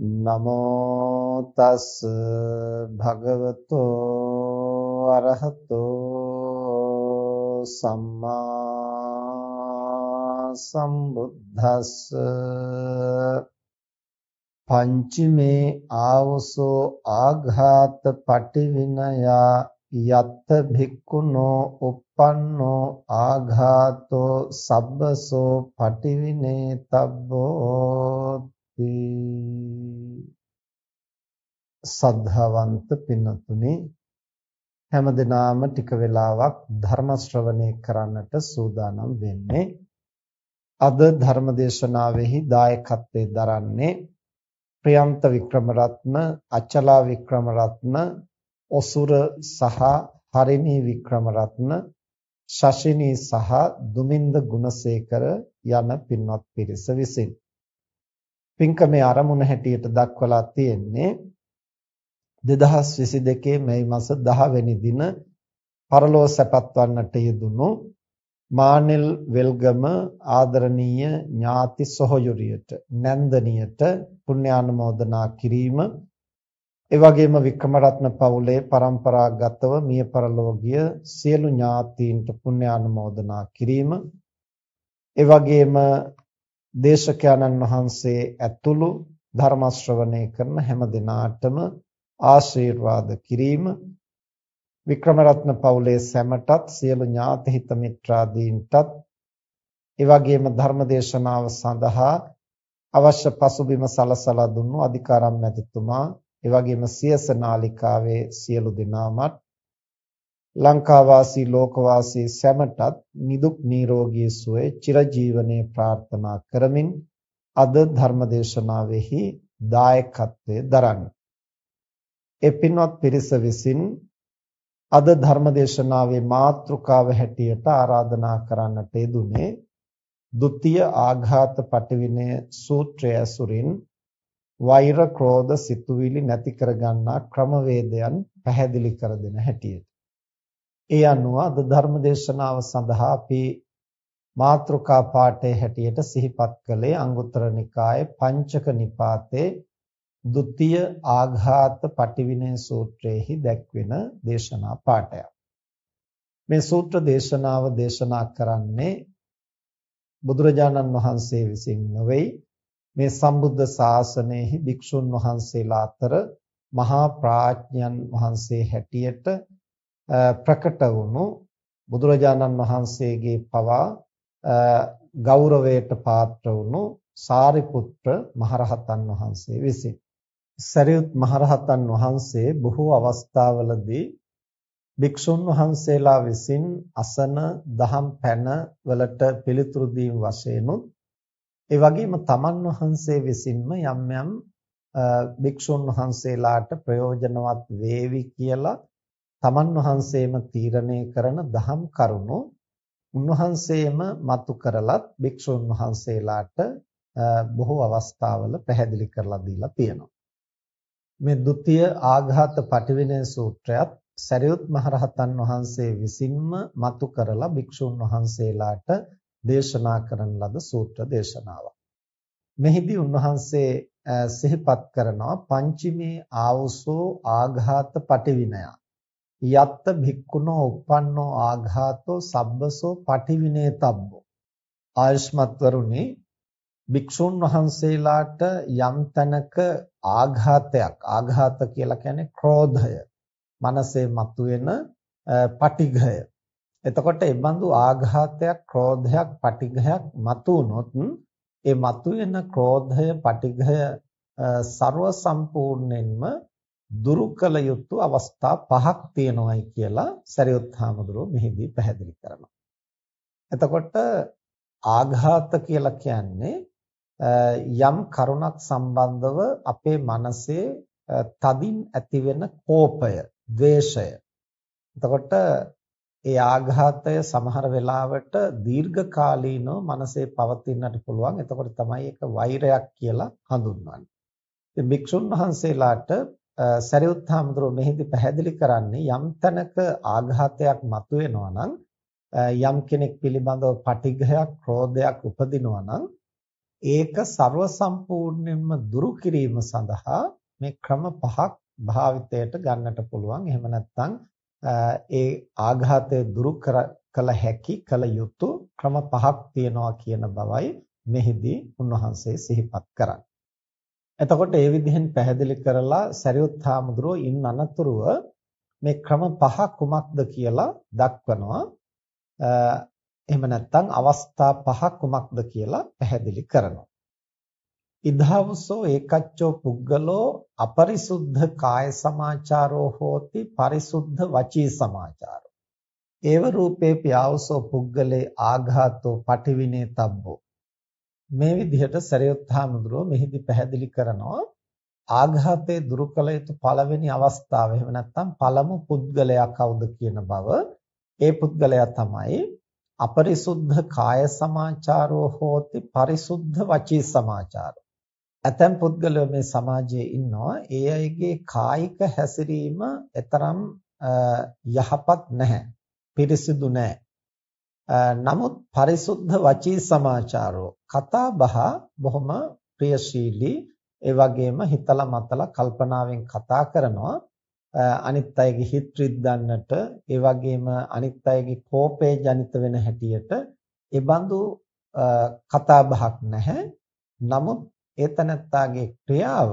නමෝ තස් භගවතෝ අරහතෝ සම්මා සම්බුද්දස්ස. පංචමේ ආවසෝ ආඝාත පටිවිනයා යත්ත භික්ඛුනෝ uppannෝ ආඝාතෝ සබ්බසෝ පටිවිනේ තබ්බෝ සද්ධාවන්ත පින්නතුනි හැමදෙනාම ටික වෙලාවක් ධර්ම ශ්‍රවණය කරන්නට සූදානම් වෙන්නේ. අද ධර්ම දේශනාවෙහි දායකත්වයේ දරන්නේ ප්‍රියන්ත වික්‍රමරත්න අචලා වික්‍රමරත්න ඔසුර සහ හරිනී වික්‍රමරත්න ශෂිනී සහ දුමින්ද ගුණසේකර යන පින්වත් පිරිස විසිනි. පින්කමේ ආරමුණ හැටියට දක්වලා තියෙන්නේ 2022 මැයි මාස 10 වෙනි දින පරලෝ සැපත්වන්නට යෙදුණු මානෙල් වෙල්ගම ආදරණීය ඥාති සොහොයුරියට නැන්දනියට පුණ්‍යානුමෝදනා කිරීම. ඒ වගේම වික්‍රමරත්න පවුලේ પરම්පරාගතව මිය පරලෝකීය සියලු ඥාතීන්ට පුණ්‍යානුමෝදනා කිරීම. ඒ වගේම දේශකයන්න් වහන්සේ ඇතුළු ධර්ම ශ්‍රවණය කරන හැම දිනාටම ආශිර්වාද කිරීම වික්‍රමරත්න පවුලේ සැමටත් සියලු ඥාති හිත මිත්‍රාදීන්ටත් ඒ වගේම ධර්ම දේශනාව සඳහා අවශ්‍ය පසුබිම සලසලා දුන්නු අධිකාරම් මැතිතුමා ඒ වගේම සියස නාලිකාවේ සියලු දෙනාමත් ලංකාවාසී ලෝකවාසී සැමටත් නිදුක් නිරෝගී සුවය චිරජීවනයේ ප්‍රාර්ථනා කරමින් අද ධර්මදේශනාවෙහි දායකත්වයේ දරන්න. ඒ පින්වත් පිරිස විසින් අද ධර්මදේශනාවේ මාතෘකාව හැටියට ආරාධනා කරන්නට යෙදුනේ ဒ ුතිය ආඝාත පටිවිනය සූත්‍රය ඇසුරින් වෛර ක්‍රෝධ සිතුවිලි නැති කරගන්නා ක්‍රමවේදයන් පැහැදිලි කර දෙන හැටියට. ඒ අනුව අද ධර්ම දේශනාව සඳහා අපි මාත්‍රකා පාඨයේ හැටියට සිහිපත් කළේ අංගුත්තර නිකායේ පංචක නිපාතේ ဒ ුතිය ආඝාත පටිවිනය සූත්‍රයේහි දැක්වෙන දේශනා පාඨයක්. මේ සූත්‍ර දේශනාව දේශනා කරන්නේ බුදුරජාණන් වහන්සේ විසින් නොවේ මේ සම්බුද්ධ ශාසනයෙහි භික්ෂුන් වහන්සේලා අතර මහා ප්‍රඥයන් වහන්සේ හැටියට ප්‍රකට වුණු බුදුරජාණන් වහන්සේගේ පවා ගෞරවයට පාත්‍ර වුණු සාරිපුත්‍ර මහරහතන් වහන්සේ විසින් සරියුත් මහරහතන් වහන්සේ බොහෝ අවස්ථාවලදී භික්ෂුන් වහන්සේලා විසින් අසන දහම් පැන වලට පිළිතුරු දීම වශයෙන්ුත් ඒ වගේම තමන් වහන්සේ විසින්ම යම් යම් භික්ෂුන් වහන්සේලාට ප්‍රයෝජනවත් වේවි කියලා තමන් වහන්සේම තීරණය කරන දහම් කරුණු උන්වහන්සේම මතු කරලත් භික්ෂුන් වහන්සේලාට බොහෝ අවස්ථාවල පැහැදිලි කරලා දීලා තියෙනවා. මේ ဒုတိ ය ආඝාත පටිවිණය සූත්‍රයත් සරියුත් මහරහතන් වහන්සේ විසින්ම මතු කරලා භික්ෂුන් වහන්සේලාට දේශනා කරන ලද සූත්‍ර දේශනාවක්. මෙහිදී උන්වහන්සේ සිහිපත් කරනවා පංචමේ ආවසෝ ආඝාත පටිවිනය. යත්ත භික්ඛුනෝ uppannෝ ආඝාතෝ සබ්බසෝ පටිවිනේ තබ්බෝ. ආයුෂ්මත් වරුනි භික්ෂුන් වහන්සේලාට යම් තැනක ආඝාතයක් ආඝාත කියලා කියන්නේ ක්‍රෝධය මනසේ මතුවෙන පටිඝය එතකොට ඒ බඳු ආඝාතයක් ක්‍රෝධයක් පටිඝයක් මතුනොත් ඒ මතුවෙන ක්‍රෝධය පටිඝය ਸਰව සම්පූර්ණයෙන්ම දුරු කළ යුතු අවස්ථා පහක් තියෙනවායි කියලා සරියුත් හාමුදුරුවෝ මෙහිදී පැහැදිලි කරනවා. එතකොට ආඝාත කියලා කියන්නේ යම් කරුණක් සම්බන්ධව අපේ මනසේ තදින් ඇතිවෙන කෝපය, ද්වේෂය. එතකොට ඒ ආඝාතය සමහර වෙලාවට දීර්ඝ කාලීනව මනසේ පවතින්නට පුළුවන්. එතකොට තමයි ඒක වෛරයක් කියලා හඳුන්වන්නේ. ඉතින් භික්ෂුන් වහන්සේලාට සරියුත් හාමුදුරුවෝ මෙහිදී පැහැදිලි කරන්නේ යම් තැනක ආඝාතයක් මතුවෙනවා නම් යම් කෙනෙක් පිළිබඳව පටිඝයක්, ක්‍රෝධයක් උපදිනවා නම් ඒක ਸਰව සම්පූර්ණයෙන්ම දුරු කිරීම සඳහා මේ ක්‍රම පහක් භාවිතයට ගන්නට පුළුවන්. එහෙම නැත්නම් ඒ ආඝාතය දුරු කළ හැකි කළ යුතු ක්‍රම පහක් තියෙනවා කියන බවයි මෙහිදී උන්වහන්සේ සිහිපත් කරන්නේ. එතකොට ඒ විදිහෙන් පැහැදිලි කරලා සරියුත් හාමුදුරුවෝ ඉන් අනතුරුව මේ ක්‍රම පහ කුමක්ද කියලා දක්වනවා. එහෙම නැත්නම් අවස්ථා පහ කුමක්ද කියලා පැහැදිලි කරනවා. ඉදහවසෝ ඒකච්චෝ පුද්ගලෝ අපරිසුද්ධ කාය සමාචාරෝ හෝති පරිසුද්ධ වචී සමාචාරෝ. ඒව රූපේ පියාවසෝ පුද්ගලේ ආඝාතෝ පටිවිනේ තබ්බෝ. මේ විදිහට සරියුත් හාමුදුරුවෝ මෙහිදී පැහැදිලි කරනවා ආඝාතේ දුරු කළ යුතු පළවෙනි අවස්ථාව එහෙම නැත්නම් පළමු පුද්ගලයා කවුද කියන බව ඒ පුද්ගලයා තමයි අපරිසුද්ධ කාය සමාචාරෝ හෝති පරිසුද්ධ වචී සමාචාරෝ. ඇතැම් පුද්ගලයෝ මේ සමාජයේ ඉන්නවා. ඒ අයගේ කායික හැසිරීම එතරම් යහපත් නැහැ පිරිසිදු නැහැ. නමුත් පරිසුද්ධ වචී සමාචාරෝ කතා බහ බොහොම ප්‍රියශීලී ඒ වගේම හිතලා මතලා කල්පනාවෙන් කතා කරනවා. අනිත් අයගේ හිත රිද්දන්නට ඒ වගේම අනිත් අයගේ කෝපය ජනිත වෙන හැටියට ඒ බඳු කතා බහක් නැහැ. නමුත් ඒතනත්තාගේ ක්‍රියාව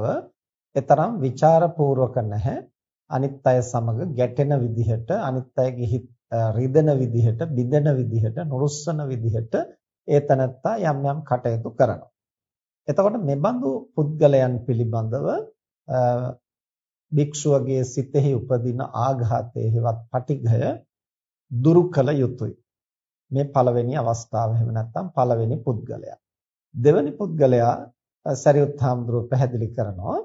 එතරම් ਵਿਚාරපූර්වක නැහැ. අනිත් අය සමග ගැටෙන විදිහට අනිත් අයගේ හිත රිදෙන විදිහට බිඳෙන විදිහට නුරුස්සන විදිහට ඒතනත්තා යම් යම් කටයුතු කරනවා. එතකොට මෙබඳු පුද්ගලයන් පිළිබඳව භික්ෂුවගේ සිතෙහි උපදින ආඝාතයේ හෙවත් පටිඝය දුරු කළ යුතුය. මේ පළවෙනි අවස්ථාව එහෙම නැත්නම් පළවෙනි පුද්ගලයා. දෙවෙනි පුද්ගලයා සරියුත් හාමුදුරුව පැහැදිලි කරනවා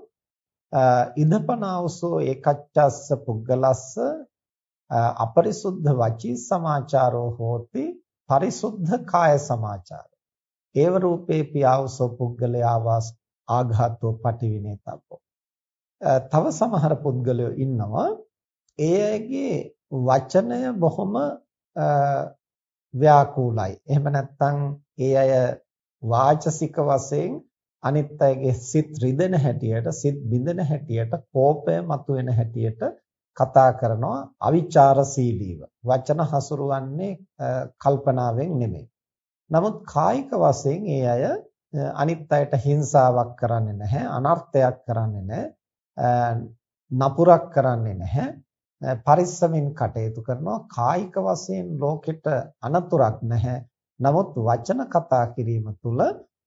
ඉදපනාවසෝ ඒකච්චස්ස පුද්ගලස්ස අපරිසුද්ධ වචී සමාචාරෝ හෝති පරිසුද්ධ කාය සමාචාරෝ ඒව රූපේ පියාවසෝ පුද්ගලයා වාස් ආඝාතෝ පටිවිනේතබ්බෝ තව සමහර පුද්ගලයෝ ඉන්නවා ඒ අයගේ වචනය බොහොම ව්‍යාකූලයි. එහෙම නැත්නම් ඒ අය වාචසික වශයෙන් අනිත් අයගේ සිත් රිදෙන හැටියට, සිත් බිඳෙන හැටියට, කෝපය මතුවෙන හැටියට කතා කරනවා අවිචාරශීලීව. වචන හසුරුවන්නේ කල්පනාවෙන් නෙමෙයි. නමුත් කායික වශයෙන් ඒ අය අනිත් අයට හිංසාවක් කරන්නේ නැහැ, අනර්ථයක් කරන්නේ නැහැ. නපුරක් කරන්නේ නැහැ. පරිස්සමින් කටයුතු කරනවා කායික වශයෙන් ලෝකෙට අනතුරක් නැහැ. නමුත් වචන කතා කිරීම තුළ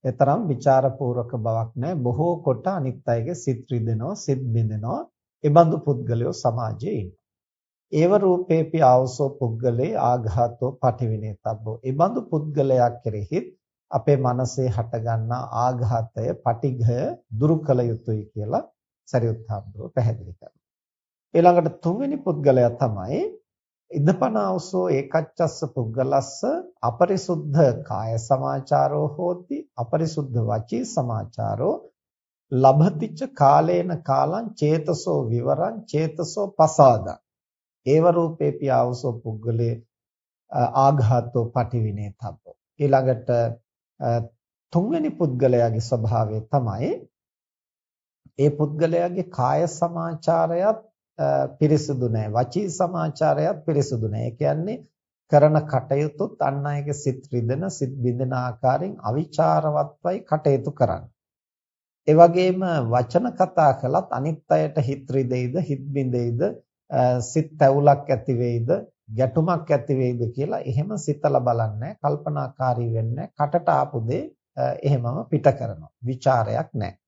එතරම් ਵਿਚාරපූර්වක බවක් නැහැ. බොහෝ කොට අනිත් අයගේ සිත් රිදෙනවා, සිත් බිඳෙනවා. ඒබඳු පුද්ගලයෝ සමාජයේ ඉන්නවා. ඒව රූපේපි ආවසෝ පුද්ගලේ ආඝාතෝ පටිවිනේතබ්බෝ. ඒබඳු පුද්ගලයා කෙරෙහි අපේ මනසේ හටගන්නා ආඝාතය, පටිඝය දුරු කළ යුතුයි කියලා සරියුත් හාමුදුරුවෝ පැහැදිලි කරනවා. ඊළඟට තුන්වෙනි පුද්ගලයා තමයි ඉදපනාවසෝ ඒකච්චස්ස පුද්ගලස්ස අපරිසුද්ධ කාය සමාචාරෝ හෝති අපරිසුද්ධ වචී සමාචාරෝ ලබතිච්ච කාලේන කාලං චේතසෝ විවරං චේතසෝ පසාදං ඒව රූපේපි ආවසෝ පුද්ගලේ ආඝාතෝ පටිවිනේ තබ්බෝ ඊළඟට තුන්වෙනි පුද්ගලයාගේ ස්වභාවය තමයි ඒ පුද්ගලයාගේ කාය සමාචාරයත් පිරිසුදු නැහැ වචී සමාචාරයත් පිරිසුදු නැහැ ඒ කියන්නේ කරන කටයුතුත් අන් අයගේ සිත් රිදෙන සිත් බිඳෙන ආකාරයෙන් අවිචාරවත්වයි කටයුතු කරන්නේ. ඒ වගේම වචන කතා කළත් අනිත් අයට හිත රිදෙයිද හිත බිඳෙයිද සිත් තැවුලක් ඇති වෙයිද ගැටුමක් ඇති වෙයිද කියලා එහෙම සිතලා බලන්නේ කල්පනාකාරී වෙන්නේ කටට ආපු දේ එහෙමම පිට කරනවා. ਵਿਚාරයක් නැහැ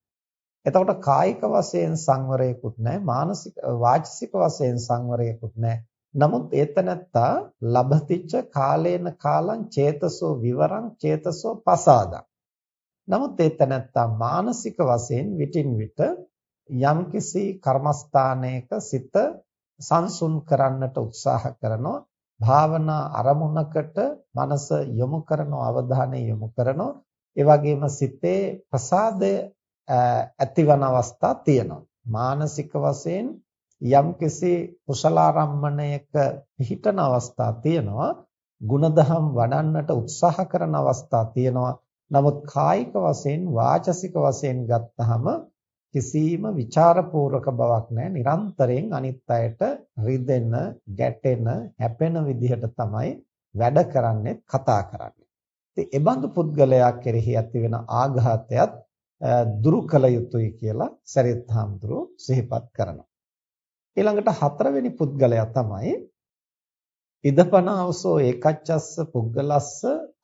එතකොට කායික වශයෙන් සංවරයකුත් නැහැ මානසික වාචික වශයෙන් සංවරයකුත් නැහැ. නමුත් ඒතනත්තා ලබතිච්ච කාලේන කාලං චේතසෝ විවරං චේතසෝ පසාදං. නමුත් ඒ තැනැත්තා මානසික වශයෙන් විටින් විට යම්කිසි කර්මස්ථානයක සිත සංසුන් කරන්නට උත්සාහ කරනවා භාවනා අරමුණකට මනස යොමු කරන අවධානය යොමු කරනවා. ඒ වගේම සිතේ ප්‍රසාදය ඇතිවන අවස්ථා තියෙනවා. මානසික වශයෙන් යම් කෙසේ කුසලාරම්මණයක පිහිටන අවස්ථා තියෙනවා. ಗುಣධම් වඩන්නට උත්සාහ කරන අවස්ථා තියෙනවා. නමුත් කායික වශයෙන් වාචසික වශයෙන් ගත්තහම කිසිම ਵਿਚාරපූර්වක බවක් නැහැ. නිරන්තරයෙන් අනිත් අයට රිදෙන, ගැටෙන, හැපෙන විදිහට තමයි වැඩ කරන්නේ, කතා කරන්නේ. ඉතින් ඒ බඳු පුද්ගලයා කෙරෙහි ඇති වෙන ආඝාතයත් දුරු කළ යුතුයි කියලා සරියත් හාමුදුරුවෝ සිහිපත් කරනවා. ඊළඟට හතරවෙනි පුද්ගලයා තමයි ඉදපනාවසෝ ඒකච්චස්ස පුද්ගලස්ස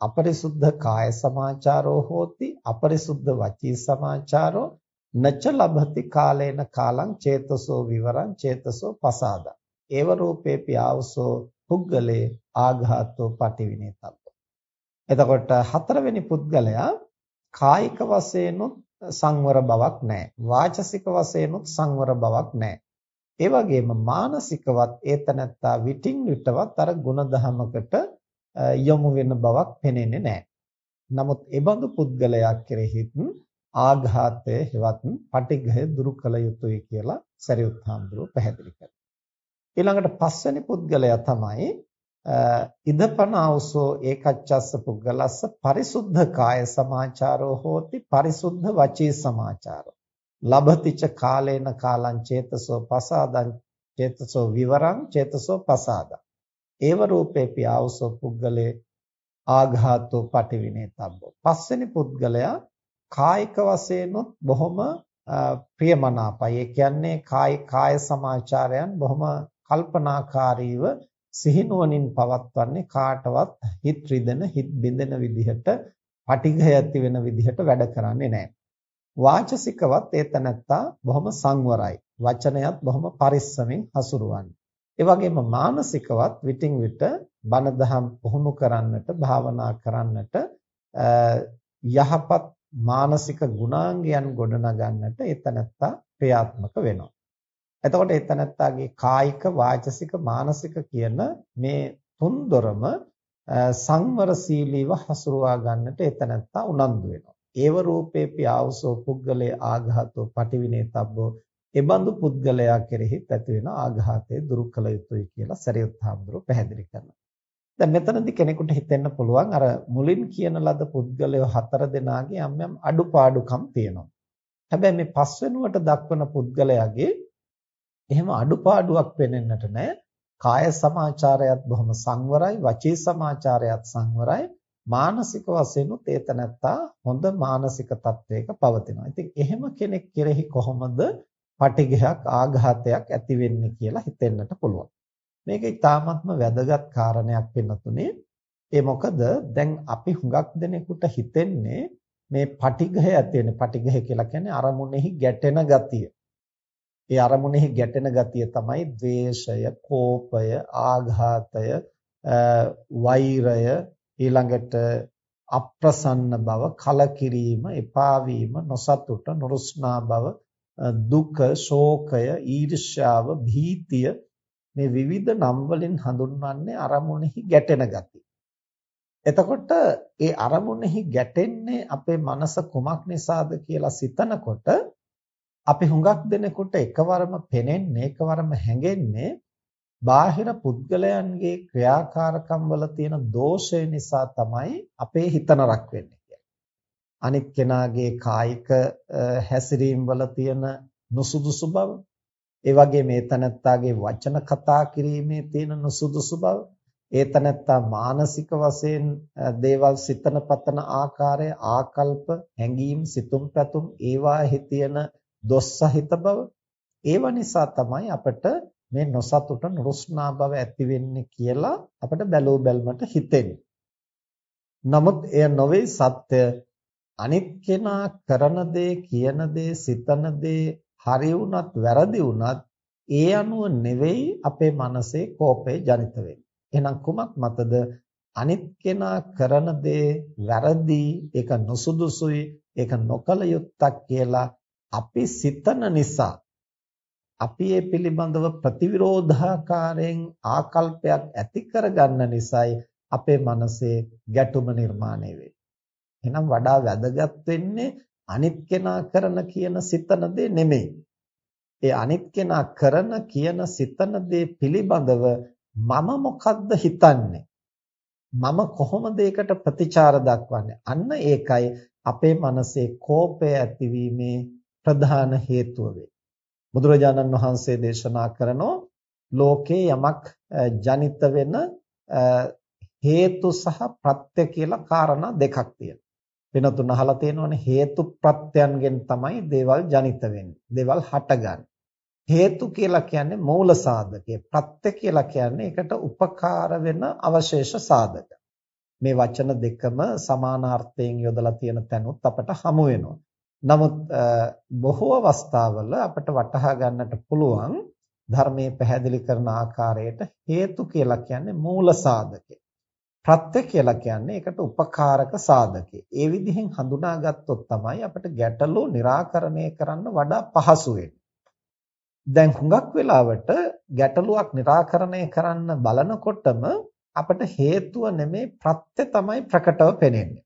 අපරිසුද්ධ කාය සමාචාරෝ හෝති අපරිසුද්ධ වචී සමාචාරෝ නච ලබති කාලේන කාලං චේතසෝ විවරං චේතසෝ පසාද ඒව රූපේපි ආවසෝ පුද්ගලේ ආඝාතෝ පටිවිනේතබ්බ එතකොට හතරවෙනි පුද්ගලයා කායික වශයෙන්ුත් සංවර බවක් නැහැ. වාචසික වශයෙන්ුත් සංවර බවක් නැහැ. ඒ වගේම මානසිකවත් ඒතනත්තා විටින් විටවත් අර ಗುಣධමකට යොමු වෙන බවක් පෙනෙන්නේ නැහැ. නමුත් ඒබඳු පුද්ගලයා කෙරෙහිත් ආඝාතය හෙවත් පටිඝය දුරු කළ යුතුය කියලා සරියුත් හාමුදුරුව පැහැදිලි කරනවා. ඊළඟට පස්වෙනි පුද්ගලයා තමයි ඉදපන අවසෝ ඒකච්චස්ස පුද්ගලස්ස පරිසුද්ධ කාය සමාචාරෝ හෝති පරිසුද්ධ වචී සමාචාරෝ. ලබතිච කාලේන කාලං චේතසෝ පසාදං චේතසෝ විවරං චේතසෝ පසාදං. ඒව රූපේපි ආවසෝ පුද්ගලේ ආඝාතෝ පටිවිනේතබ්බෝ පස්වෙනි පුද්ගලයා කායික වශයෙන්ුත් බොහොම ප්‍රියමනාපයි. ඒ කියන්නේ කායි කාය සමාචාරයන් බොහොම කල්පනාකාරීව සිහිනුවණින් පවත්වන්නේ කාටවත් හිත රිදෙන හිත බිඳෙන විදිහට පටිඝය ඇති වෙන විදිහට වැඩ කරන්නේ නැහැ. වාචසිකවත් ඒ තැනත්තා බොහොම සංවරයි. වචනයත් බොහොම පරිස්සමෙන් හසුරුවන්නේ. ඒ වගේම මානසිකවත් විටින් විට බණ දහම් පුහුණු කරන්නට, භාවනා කරන්නට යහපත් මානසික ගුණාංගයන් ගොඩනගන්නට ඒ තැනත්තා ප්‍රයාත්මක වෙනවා. එතකොට ඒ තැනැත්තාගේ කායික, වාචසික, මානසික කියන මේ තුන්දොරම සංවරශීලීව හසුරුවා ගන්නට ඒ තැනැත්තා උනන්දු වෙනවා. ඒව රූපේපි ආවසෝ පුද්ගලේ ආඝාතෝ පටිවිනේ තබ්බෝ එබඳු පුද්ගලයා කෙරෙහි ඇති වෙන ආඝාතය දුරු කළ යුතුයි කියලා සරියුත් හාමුදුරුවෝ පැහැදිලි කරනවා. දැන් මෙතනදී කෙනෙකුට හිතෙන්න පුළුවන් අර මුලින් කියන ලද පුද්ගලයෝ හතර දෙනාගේ යම් යම් අඩුපාඩුකම් තියෙනවා. හැබැයි මේ පස්වෙනුවට දක්වන පුද්ගලයාගේ එහෙම අඩුපාඩුවක් පෙනෙන්නට නැහැ. කාය සමාචාරයත් බොහොම සංවරයි, වචී සමාචාරයත් සංවරයි, මානසික වශයෙන් උත් ඒතනත්තා හොඳ මානසික තත්වයක පවතිනවා. ඉතින් එහෙම කෙනෙක් කෙරෙහි කොහොමද පටිඝයක් ආඝාතයක් ඇති වෙන්නේ කියලා හිතෙන්නට පුළුවන්. මේක ඉතාමත්ම වැදගත් කාරණයක් වෙනතුනේ. ඒ මොකද දැන් අපි හුඟක් දෙනෙකුට හිතෙන්නේ මේ පටිඝය ඇති වෙන්නේ පටිඝය කියලා කියන්නේ අරමුණෙහි ගැටෙන ගතිය. ඒ අරමුණෙහි ගැටෙන ගතිය තමයි ද්වේෂය, කෝපය, ආඝාතය, වෛරය ඊළඟට අප්‍රසන්න බව, කලකිරීම, එපා වීම, නොසතුට, නුරුස්නා බව, දුක, ශෝකය, ඊර්ෂ්‍යාව, භීතිය මේ විවිධ නම් වලින් හඳුන්වන්නේ අරමුණෙහි ගැටෙන ගතිය. එතකොට ඒ අරමුණෙහි ගැටෙන්නේ අපේ මනස කුමක් නිසාද කියලා සිතනකොට අපි හුඟක් දෙනෙකුට එකවරම පෙනෙන්නේ එකවරම හැඟෙන්නේ බාහිර පුද්ගලයන්ගේ ක්‍රියාකාරකම් වල තියෙන දෝෂය නිසා තමයි අපේ හිත නරක වෙන්නේ කියන්නේ. අනිත් කෙනාගේ කායික හැසිරීම් වල තියෙන නුසුදුසු බව, ඒ වගේ මේ තනත්තාගේ වචන කතා කිරීමේ තියෙන නුසුදුසු බව, ඒ තනත්තා මානසික වශයෙන් දේවල් සිතන පතන ආකාරය ආකල්ප හැඟීම් සිතුම් පැතුම් ඒවාෙහි තියෙන දොස් සහිත බව ඒව නිසා තමයි අපිට මේ නොසතුට නුරුස්නා බව ඇති වෙන්නේ කියලා අපිට බැලූ බැල්මට හිතෙන්නේ. නමුත් එය නොවේ සත්‍ය අනිත් කෙනා කරන දේ කියන දේ සිතන දේ හරි වුණත් වැරදි වුණත් ඒ අනුව නෙවෙයි අපේ මනසේ කෝපය ජනිත වෙන්නේ. එහෙනම් කුමක් මතද අනිත් කෙනා කරන දේ වැරදි ඒක නුසුදුසුයි ඒක නොකල යුත්තක් කියලා අපි සිතන නිසා අපි ඒ පිළිබඳව ප්‍රතිවිරෝධාකාරයෙන් ආකල්පයක් ඇති කරගන්න නිසායි අපේ මනසේ ගැටුම නිර්මාණය වෙන්නේ. එහෙනම් වඩා වැදගත් වෙන්නේ අනිත් කෙනා කරන කියන සිතන දේ නෙමෙයි. ඒ අනිත් කෙනා කරන කියන සිතන දේ පිළිබඳව මම මොකද්ද හිතන්නේ? මම කොහොමද ඒකට ප්‍රතිචාර දක්වන්නේ? අන්න ඒකයි අපේ මනසේ කෝපය ඇතිවීමේ ප්‍රධාන හේතුව වෙන්නේ. බුදුරජාණන් වහන්සේ දේශනා කරනෝ ලෝකේ යමක් ජනිත වෙන හේතු සහ ප්‍රත්‍ය කියලා කාරණා දෙකක් තියෙනවා. වෙන තුන අහලා තියෙනවනේ හේතු ප්‍රත්‍යයන්ගෙන් තමයි දේවල් ජනිත වෙන්නේ. දේවල් හටගන්නේ. හේතු කියලා කියන්නේ මූල සාධකය. ප්‍රත්‍ය කියලා කියන්නේ ඒකට උපකාර වෙන අවශේෂ සාධක. මේ වචන දෙකම සමානාර්ථයෙන් යොදලා තියෙන තැනුත් අපට හමු වෙනවා. නමුත් බොහෝ අවස්ථාවල අපට වටහා ගන්නට පුළුවන් ධර්මයේ පැහැදිලි කරන ආකාරයට හේතු කියලා කියන්නේ මූල සාධකේ. ප්‍රත්‍ය කියලා කියන්නේ ඒකට උපකාරක සාධකේ. ඒ විදිහෙන් හඳුනාගත්තොත් තමයි අපිට ගැටලු निराකරණය කරන්න වඩා පහසු දැන් හුඟක් වෙලාවට ගැටලුවක් निराකරණය කරන්න බලනකොටම අපට හේතුව නෙමේ ප්‍රත්‍ය තමයි ප්‍රකටව පෙනෙන්නේ.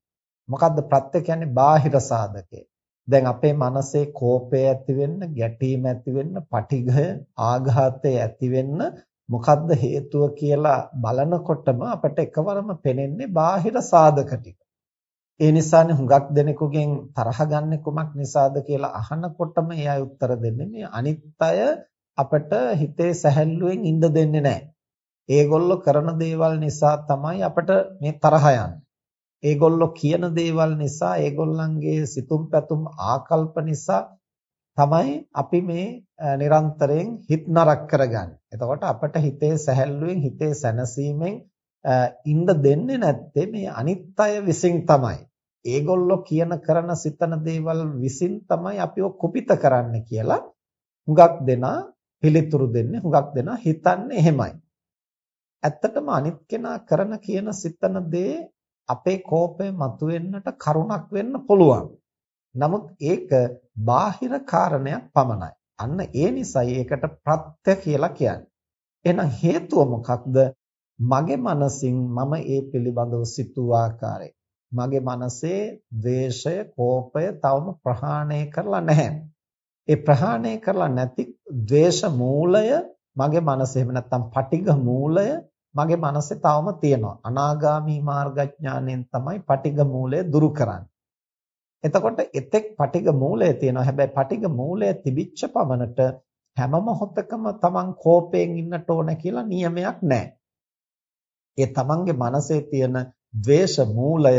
මොකද්ද ප්‍රත්‍ය කියන්නේ බාහිර සාධකේ. දැන් අපේ මනසේ කෝපය ඇති වෙන්න, ගැටීම ඇති වෙන්න, පටිඝය, ආඝාතය ඇති වෙන්න මොකද්ද හේතුව කියලා බලනකොටම අපිට එකවරම පෙනෙන්නේ බාහිර සාධක ටික. ඒ නිසානේ හුඟක් දෙනෙකුගෙන් තරහ ගන්න කුමක් නිසාද කියලා අහනකොටම එයා උත්තර දෙන්නේ මේ අනිත් අය අපට හිතේ සැහැල්ලුවෙන් ඉඳ දෙන්නේ නැහැ. ඒගොල්ලෝ කරන දේවල් නිසා තමයි අපට මේ තරහ යන්නේ. ඒගොල්ලෝ කියන දේවල් නිසා ඒගොල්ලන්ගේ සිතුම් පැතුම් ආකල්ප නිසා තමයි අපි මේ නිරන්තරයෙන් හිත නරක කරගන්නේ. එතකොට අපට හිතේ සැහැල්ලුවෙන් හිතේ සැනසීමෙන් ඉන්න දෙන්නේ නැත්තේ මේ අනිත් අය විසින් තමයි. ඒගොල්ලෝ කියන කරන සිතන දේවල් විසින් තමයි අපිව කුපිත කරන්න කියලා හුඟක් දෙනා පිළිතුරු දෙන්නේ හුඟක් දෙනා හිතන්නේ එහෙමයි. ඇත්තටම අනිත් කෙනා කරන කියන සිතන දේ අපේ කෝපය මතුවෙන්නට කරුණක් වෙන්න පුළුවන්. නමුත් ඒක බාහිර කාරණයක් පමණයි. අන්න ඒ නිසයි ඒකට ප්‍රත්‍ය කියලා කියන්නේ. එහෙනම් හේතුව මොකක්ද? මගේ මනසින් මම ඒ පිළිබඳව සිතූ ආකාරය. මගේ මනසේ ද්වේෂය, කෝපය තවම ප්‍රහාණය කරලා නැහැ. ඒ ප්‍රහාණය කරලා නැති ද්වේෂ මූලය මගේ මනසේ එහෙම නැත්නම් පටිඝ මූලය මගේ මනසේ තවම තියෙනවා. අනාගාමී මාර්ගඥාණයෙන් තමයි පටිඝ මූලය දුරු කරන්නේ. එතකොට එතෙක් පටිඝ මූලය තියෙනවා. හැබැයි පටිඝ මූලය තිබිච්ච පමණට හැම මොහොතකම තමන් කෝපයෙන් ඉන්නට ඕන කියලා නියමයක් නැහැ. ඒ තමන්ගේ මනසේ තියෙන ද්වේෂ මූලය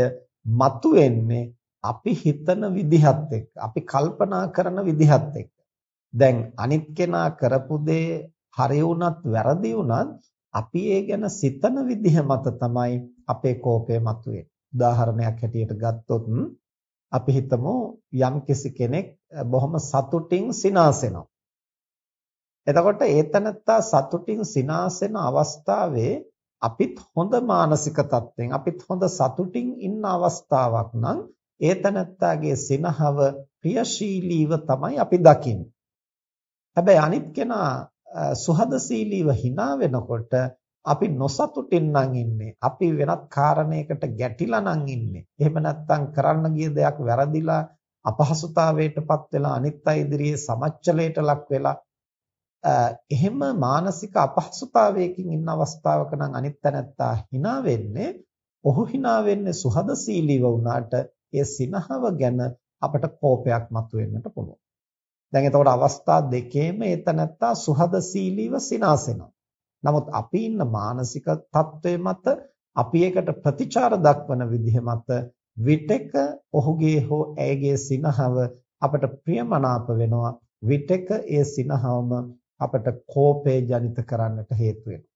මතුවෙන්නේ අපි හිතන විදිහත් එක්ක අපි කල්පනා කරන විදිහත් එක්ක දැන් අනිත් කෙනා කරපු දේ හරි වුණත් වැරදි වුණත් අපි ඒ ගැන සිතන විදිහ මත තමයි අපේ කෝපය මතුවේ. උදාහරණයක් හැටියට ගත්තොත් අපි හිතමු යම් කෙනෙක් බොහොම සතුටින් සිනාසෙනවා. එතකොට ඒතනත්තා සතුටින් සිනාසෙන අවස්ථාවේ අපිත් හොඳ මානසික තත්ත්වෙන් අපිත් හොඳ සතුටින් ඉන්න අවස්ථාවක් නම් ඒතනත්තාගේ සිනහව ප්‍රියශීලීව තමයි අපි දකින්නේ. හැබැයි අනිත් කෙනා සුහදශීලීව hina වෙනකොට අපි නොසතුටින් නම් ඉන්නේ. අපි වෙනත් කාරණයකට ගැටිලා නම් ඉන්නේ. එහෙම නැත්නම් කරන්න ගිය දෙයක් වැරදිලා අපහසුතාවයටපත් වෙලා අනිත් අය ඉදිරියේ සමච්චලයට ලක් වෙලා එහෙම මානසික අපහසුතාවයකින් ඉන්න අවස්ථාවක නම් අනිත් තැනැත්තා hina වෙන්නේ ඔහු hina වෙන්නේ සුහදශීලීව වුණාට ඒ සිනහව ගැන අපට කෝපයක් මතුවෙන්නට පුළුවන්. දැන් එතකොට අවස්ථා දෙකේම ඒ තැනැත්තා සුහදශීලීව සිනාසෙනවා. නමුත් අපි ඉන්න මානසික තත්ත්වය මත අපි ඒකට ප්‍රතිචාර දක්වන විදිහ මත විටක ඔහුගේ හෝ ඇයගේ සිනහව අපට ප්‍රියමනාප වෙනවා විටක ඒ සිනහවම අපට කෝපය ජනිත කරන්නට හේතු වෙනවා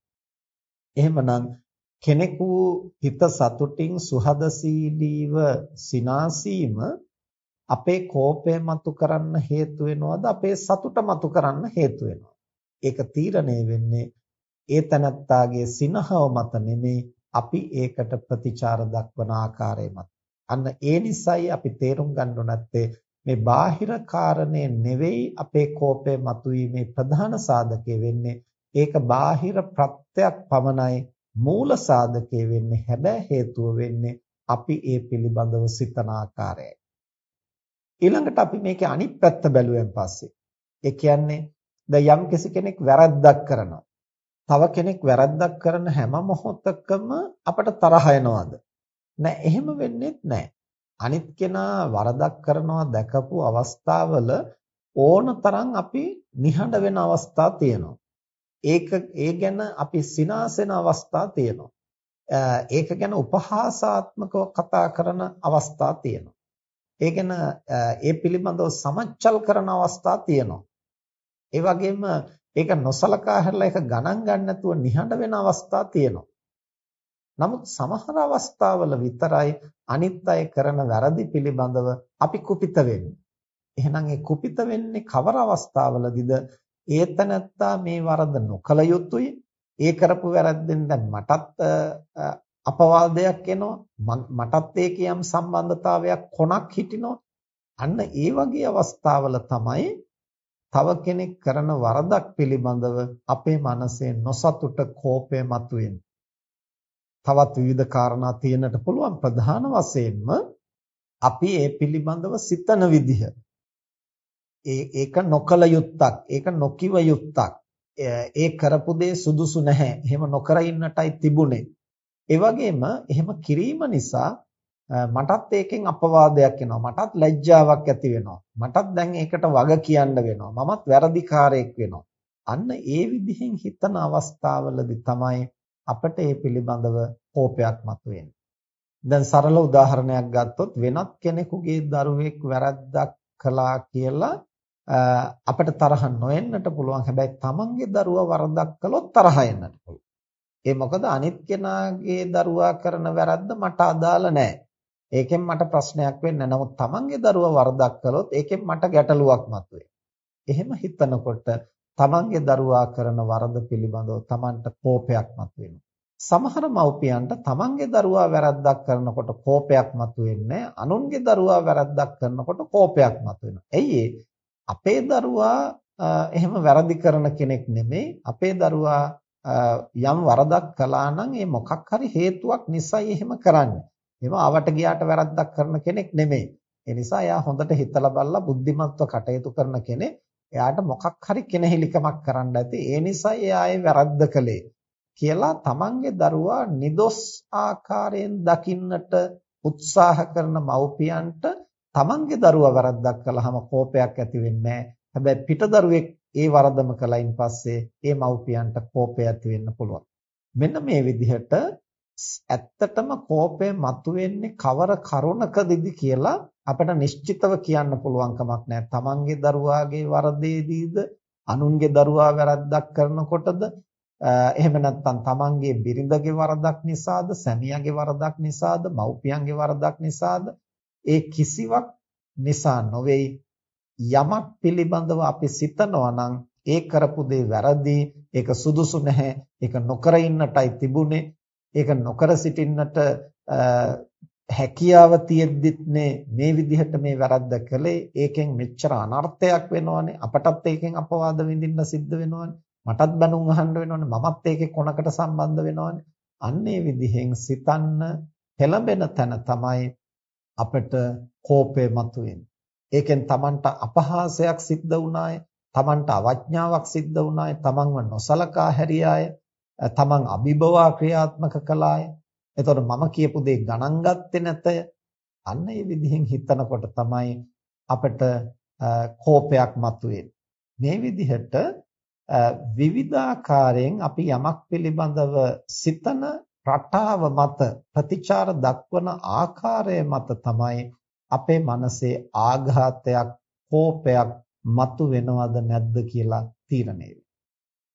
එහෙමනම් කෙනෙකු හිත සතුටින් සුහදශීලීව සිනාසීම අපේ කෝපය මතු කරන්න හේතු වෙනවද? අපේ සතුට මතු කරන්න හේතු වෙනවද? ඒක තීරණය වෙන්නේ ඒ තනත්තාගේ සිනහව මත නෙමේ අපි ඒකට ප්‍රතිචාර දක්වන ආකාරය මත. අන්න ඒ නිසයි අපි තේරුම් ගන්න නැත්තේ මේ බාහිර කාරණේ නෙවෙයි අපේ කෝපය මතුවීමේ ප්‍රධාන සාධකය වෙන්නේ. ඒක බාහිර ප්‍රත්‍යක් පමණයි මූල සාධකය වෙන්නේ. හැබැයි හේතුව වෙන්නේ අපි ඒ පිළිබඳව සිතන ආකාරයයි. ඊළඟට අපි මේකේ අනිත් පැත්ත බැලුවෙන් පස්සේ ඒ කියන්නේ දැන් යම් කෙනෙක් වැරද්දක් කරනවා තව කෙනෙක් වැරද්දක් කරන හැම මොහොතකම අපට තරහ එනවද? නෑ එහෙම වෙන්නේත් නෑ. අනිත් කෙනා වරදක් කරනවා දැකපු අවස්ථාවල ඕනතරම් අපි නිහඬ වෙන අවස්ථා තියෙනවා. ඒක ඒ ගැන අපි සිනාසෙන අවස්ථා තියෙනවා. ඒක ගැන උපහාසාත්මකව කතා කරන අවස්ථා තියෙනවා. ඒ ගැන ඒ පිළිබඳව සමච්චල් කරන අවස්ථා තියෙනවා. ඒ වගේම ඒක නොසලකා හැරලා ඒක ගණන් ගන්න නැතුව නිහඬ වෙන අවස්ථා තියෙනවා. නමුත් සමහර අවස්ථාවල විතරයි අනිත් අය කරන වැරදි පිළිබඳව අපි කුපිත වෙන්නේ. එහෙනම් ඒ කුපිත වෙන්නේ කවර අවස්ථාවලදීද? ඒතනත්තා මේ වරද නොකල යුතුයි. ඒ කරපු වැරද්දෙන් දැන් මටත් අපවාදයක් එනවා. මටත් ඒකේ යම් සම්බන්ධතාවයක් කොනක් හිටිනවා. අන්න ඒ වගේ අවස්ථාවල තමයි තව කෙනෙක් කරන වරදක් පිළිබඳව අපේ මනසේ නොසතුට කෝපය මතුවෙන. තවත් විවිධ කාරණා තියෙන්නට පුළුවන් ප්‍රධාන වශයෙන්ම අපි ඒ පිළිබඳව සිතන විදිහ. ඒ ඒක නොකල යුත්තක්, ඒක නොකිව යුත්තක්. ඒ කරපු දේ සුදුසු නැහැ. එහෙම නොකර ඉන්නටයි තිබුණේ. ඒ වගේම එහෙම කිරීම නිසා මටත් ඒකෙන් අපවාදයක් එනවා. මටත් ලැජ්ජාවක් ඇති වෙනවා. මටත් දැන් ඒකට වග කියන්න වෙනවා. මමත් වැරදිකාරයෙක් වෙනවා. අන්න ඒ විදිහෙන් හිතන අවස්ථාවලදී තමයි අපට ඒ පිළිබඳව කෝපයක් මතුවෙන්නේ. දැන් සරල උදාහරණයක් ගත්තොත් වෙනත් කෙනෙකුගේ දරුවෙක් වැරද්දක් කළා කියලා අපිට තරහ නොෙන්නට පුළුවන්. හැබැයි තමන්ගේ දරුවා වරදක් කළොත් තරහ එන්නට පුළුවන්. ඒ මොකද අනිත් කෙනාගේ දරුවා කරන වැරද්ද මට අදාළ නැහැ ඒකෙන් මට ප්‍රශ්නයක් වෙන්නේ නමුත් තමන්ගේ දරුවා වරදක් කළොත් ඒකෙන් මට ගැටලුවක් මතුවේ. එහෙම හිතනකොට තමන්ගේ දරුවා කරන වරද පිළිබඳව තමන්ට කෝපයක් මතුවෙනවා. සමහර මව්පියන්ට තමන්ගේ දරුවා වැරද්දක් කරනකොට කෝපයක් මතුවෙන්නේ අනුන්ගේ දරුවා වැරද්දක් කරනකොට කෝපයක් මතුවෙනවා. ඇයි අපේ දරුවා එහෙම වැරදි කරන කෙනෙක් නෙමෙයි. අපේ දරුවා යම් වරදක් කළා නම් ඒ මොකක් හරි හේතුවක් නිසායි එහෙම කරන්නේ. ඒවා ආවට ගියාට වැරද්දක් කරන කෙනෙක් නෙමෙයි. ඒ නිසා එයා හොඳට හිතලා බලලා බුද්ධිමත්ව කටයුතු කරන කෙනෙක්. එයාට මොකක් හරි කෙනෙහිලිකමක් කරන්න ඇති. ඒ නිසා එයා ඒ වැරද්ද කළේ කියලා තමන්ගේ දරුවා නිදොස් ආකාරයෙන් දකින්නට උත්සාහ කරන මව්පියන්ට තමන්ගේ දරුවා වැරද්දක් කළාම කෝපයක් ඇති වෙන්නේ හැබැයි පිටදරුවෙක් ඒ වරදම කළයින් පස්සේ ඒ මව්පියන්ට කෝපය ඇති වෙන්න පුළුවන්. මෙන්න මේ විදිහට ඇත්තටම කෝපය මතුවෙන්නේ කවර කරුණකදීද කියලා අපිට නිශ්චිතව කියන්න පුළුවන් කමක් නැහැ. තමන්ගේ දරුවාගේ වරදේදීද? අනුන්ගේ දරුවා වැරද්දක් කරනකොටද? එහෙම නැත්නම් තමන්ගේ බිරිඳගේ වරදක් නිසාද? සැමියාගේ වරදක් නිසාද? මව්පියන්ගේ වරදක් නිසාද? ඒ කිසිවක් නිසා නොවේයි. යමක් පිළිබඳව අපි සිතනවා නම් ඒ කරපු දේ වැරදි ඒක සුදුසු නැහැ ඒක නොකර ඉන්නටයි තිබුණේ ඒක නොකර සිටින්නට හැකියාව තියෙද්දිත් මේ විදිහට මේ වැරද්ද කළේ. ඒකෙන් මෙච්චර අනර්ථයක් වෙනවනේ. අපටත් ඒකෙන් අපවාද විඳින්න සිද්ධ වෙනවනේ. මටත් බැනුම් අහන්න වෙනවනේ. මමත් ඒකේ කොනකට සම්බන්ධ වෙනවනේ. අන්නේ විදිහෙන් සිතන්න පෙළඹෙන තැන තමයි අපිට කෝපය මතුවෙන්නේ. ඒකෙන් Tamanට අපහාසයක් සිද්ධ වුණාය. Tamanට අවඥාවක් සිද්ධ වුණාය. Tamanව නොසලකා හැරියාය. Taman අභිබවා ක්‍රියාත්මක කළාය. එතකොට මම කියපු දේ ගණන් ගත්තේ නැතය. අන්න ඒ විදිහෙන් හිතනකොට තමයි අපිට කෝපයක් මතුවෙන්නේ. මේ විදිහට විවිධාකාරයෙන් අපි යමක් පිළිබඳව සිතන රටාව මත ප්‍රතිචාර දක්වන ආකාරය මත තමයි අපේ මනසේ ආඝාතයක් කෝපයක් මතු වෙනවද නැද්ද කියලා තීරණය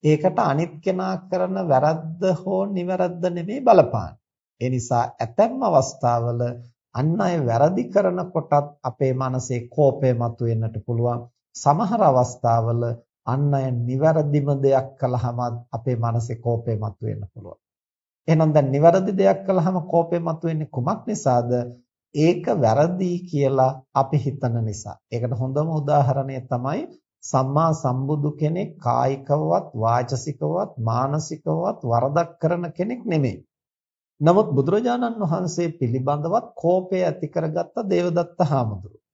ඒකට අනිත් කෙනා කරන වැරද්ද හෝ නිවැරද්ද නෙමෙයි බලපාන. ඒ නිසා ඇතැම් අවස්ථාවල අන් අය වැරදි කරනකොටත් අපේ මනසේ කෝපය මතුවෙන්නට පුළුවන්. සමහර අවස්ථාවල අන් අය නිවැරදිම දෙයක් කළාම අපේ මනසේ කෝපය මතුවෙන්න පුළුවන්. එහෙනම් දැන් නිවැරදි දෙයක් කළාම කෝපය මතුවෙන්නේ කුමක් නිසාද? ඒක වැරදි කියලා අපි හිතන නිසා. ඒකට හොඳම උදාහරණය තමයි සම්මා සම්බුදු කෙනෙක් කායිකවවත් වාචසිකවවත් මානසිකවවත් වරදක් කරන කෙනෙක් නෙමෙයි. නමුත් බුදුරජාණන් වහන්සේ පිළිබඳවත් කෝපය ඇති කරගත්ත දේවදත්ත හාමුදුරුවෝ.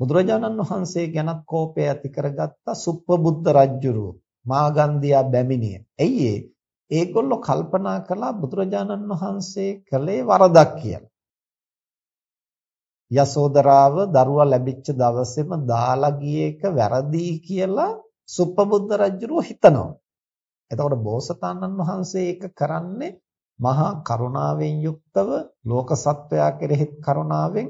බුදුරජාණන් වහන්සේ ගැනත් කෝපය ඇති කරගත්ත සුප්පබුද්ධ රජුරුව මාගන්ධියා බැමිණිය. ඇයි ඒ? ඒගොල්ලෝ කල්පනා කළා බුදුරජාණන් වහන්සේ කළේ වරදක් කියලා. යසෝදරාව දරුවා ලැබිච්ච දවසේම දාලා ගියේ එක වැරදි කියලා සුප්පබුද්ධ රජුරුව හිතනවා. එතකොට බෝසතාණන් වහන්සේ ඒක කරන්නේ මහා කරුණාවෙන් යුක්තව ලෝක සත්වයා කෙරෙහි කරුණාවෙන්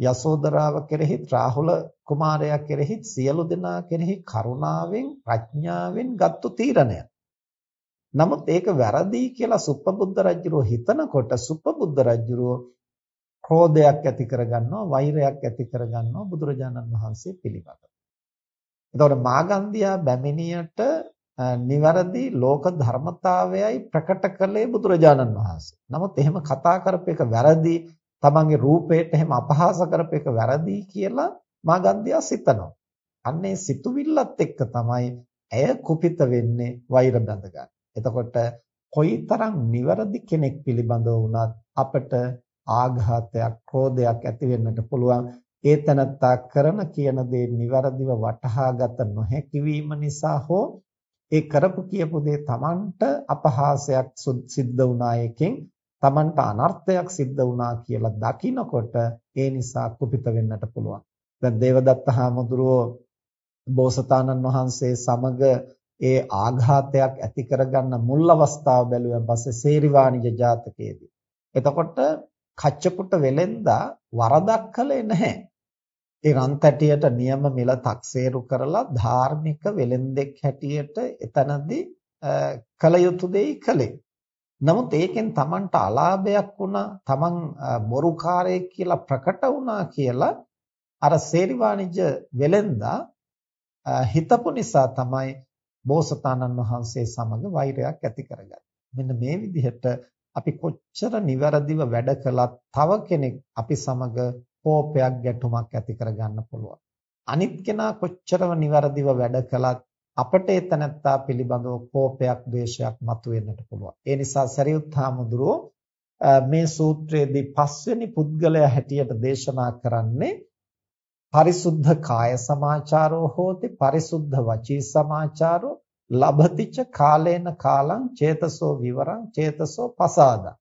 යසෝදරාව කෙරෙහි රාහුල කුමාරයා කෙරෙහි සියලු දෙනා කෙරෙහි කරුණාවෙන් ප්‍රඥාවෙන් ගත්තු තීරණය. නමුත් ඒක වැරදි කියලා සුප්පබුද්ධ රජුරෝ හිතනකොට සුප්පබුද්ධ රජුරෝ ක්‍රෝධයක් ඇති කරගන්නවා වෛරයක් ඇති කරගන්නවා බුදුරජාණන් වහන්සේ පිළිබඳව. එතකොට මාගන්ධියා බැමිණියට නිවැරදි ලෝක ධර්මතාවයයි ප්‍රකට කළේ බුදුරජාණන් වහන්සේ. නමුත් එහෙම කතා කරපු එක වැරදි තමන්ගේ රූපයට එහෙම අපහාස කරපේක වැරදි කියලා මාගන්ධියා සිතනවා. අන්නේ සිතුවිල්ලත් එක්ක තමයි ඇය කුපිත වෙන්නේ වෛර බඳගන්න. එතකොට කොයිතරම් නිවැරදි කෙනෙක් පිළිබඳව වුණත් අපට ආඝාතයක්, ක්‍රෝධයක් ඇති වෙන්නට පුළුවන්. ඒ තනත්තා කරන කියන දේ නිවැරදිව වටහාගත නොහැකි වීම නිසා හෝ ඒ කරපු කියපු දේ Tamanට අපහාසයක් සිද්ධ වුණා එකෙන් Tamanට අනර්ථයක් සිද්ධ වුණා කියලා දකිනකොට ඒ නිසා කුපිත වෙන්නට පුළුවන්. දැන් දේවදත්ත හාමුදුරුවෝ බෝසතාණන් වහන්සේ සමග ඒ ආඝාතයක් ඇති කරගන්න මුල් අවස්ථාව බැලුවෙන් පස්සේ සේරිවාණිජ ජාතකයේදී. එතකොට කච්චපුට වෙලෙන්දා වරදක් කළේ නැහැ. ඒ රන්තැටියට නියම මිල තක්සේරු කරලා ධාර්මික වෙලෙන්දෙක් හැටියට එතනදී කල යුතු දෙයි කළේ. නමුත් ඒකෙන් Tamanට අලාභයක් වුණා Taman බොරුකාරයෙක් කියලා ප්‍රකට වුණා කියලා අර සේරිවාණිජ වෙලෙන්දා හිතපු නිසා තමයි බෝසතාණන් වහන්සේ සමග වෛරයක් ඇති කරගන්නේ. මෙන්න මේ විදිහට අපි කොච්චර නිවැරදිව වැඩ කළත් තව කෙනෙක් අපි සමග කෝපයක් ගැටුමක් ඇති කරගන්න පුළුවන්. අනිත් කෙනා කොච්චරම නිවැරදිව වැඩ කළත් අපට ඒ තනත්තා පිළිබඳව කෝපයක් ද්වේෂයක් මතුවෙන්නට පුළුවන්. ඒ නිසා සරියුත් හාමුදුරුවෝ මේ සූත්‍රයේදී පස්වෙනි පුද්ගලයා හැටියට දේශනා කරන්නේ පරිසුද්ධ කාය සමාචාරෝ හෝති පරිසුද්ධ වචී සමාචාරෝ ලබතිච කාලේන කාලං චේතසෝ විවරං චේතසෝ පසාදං.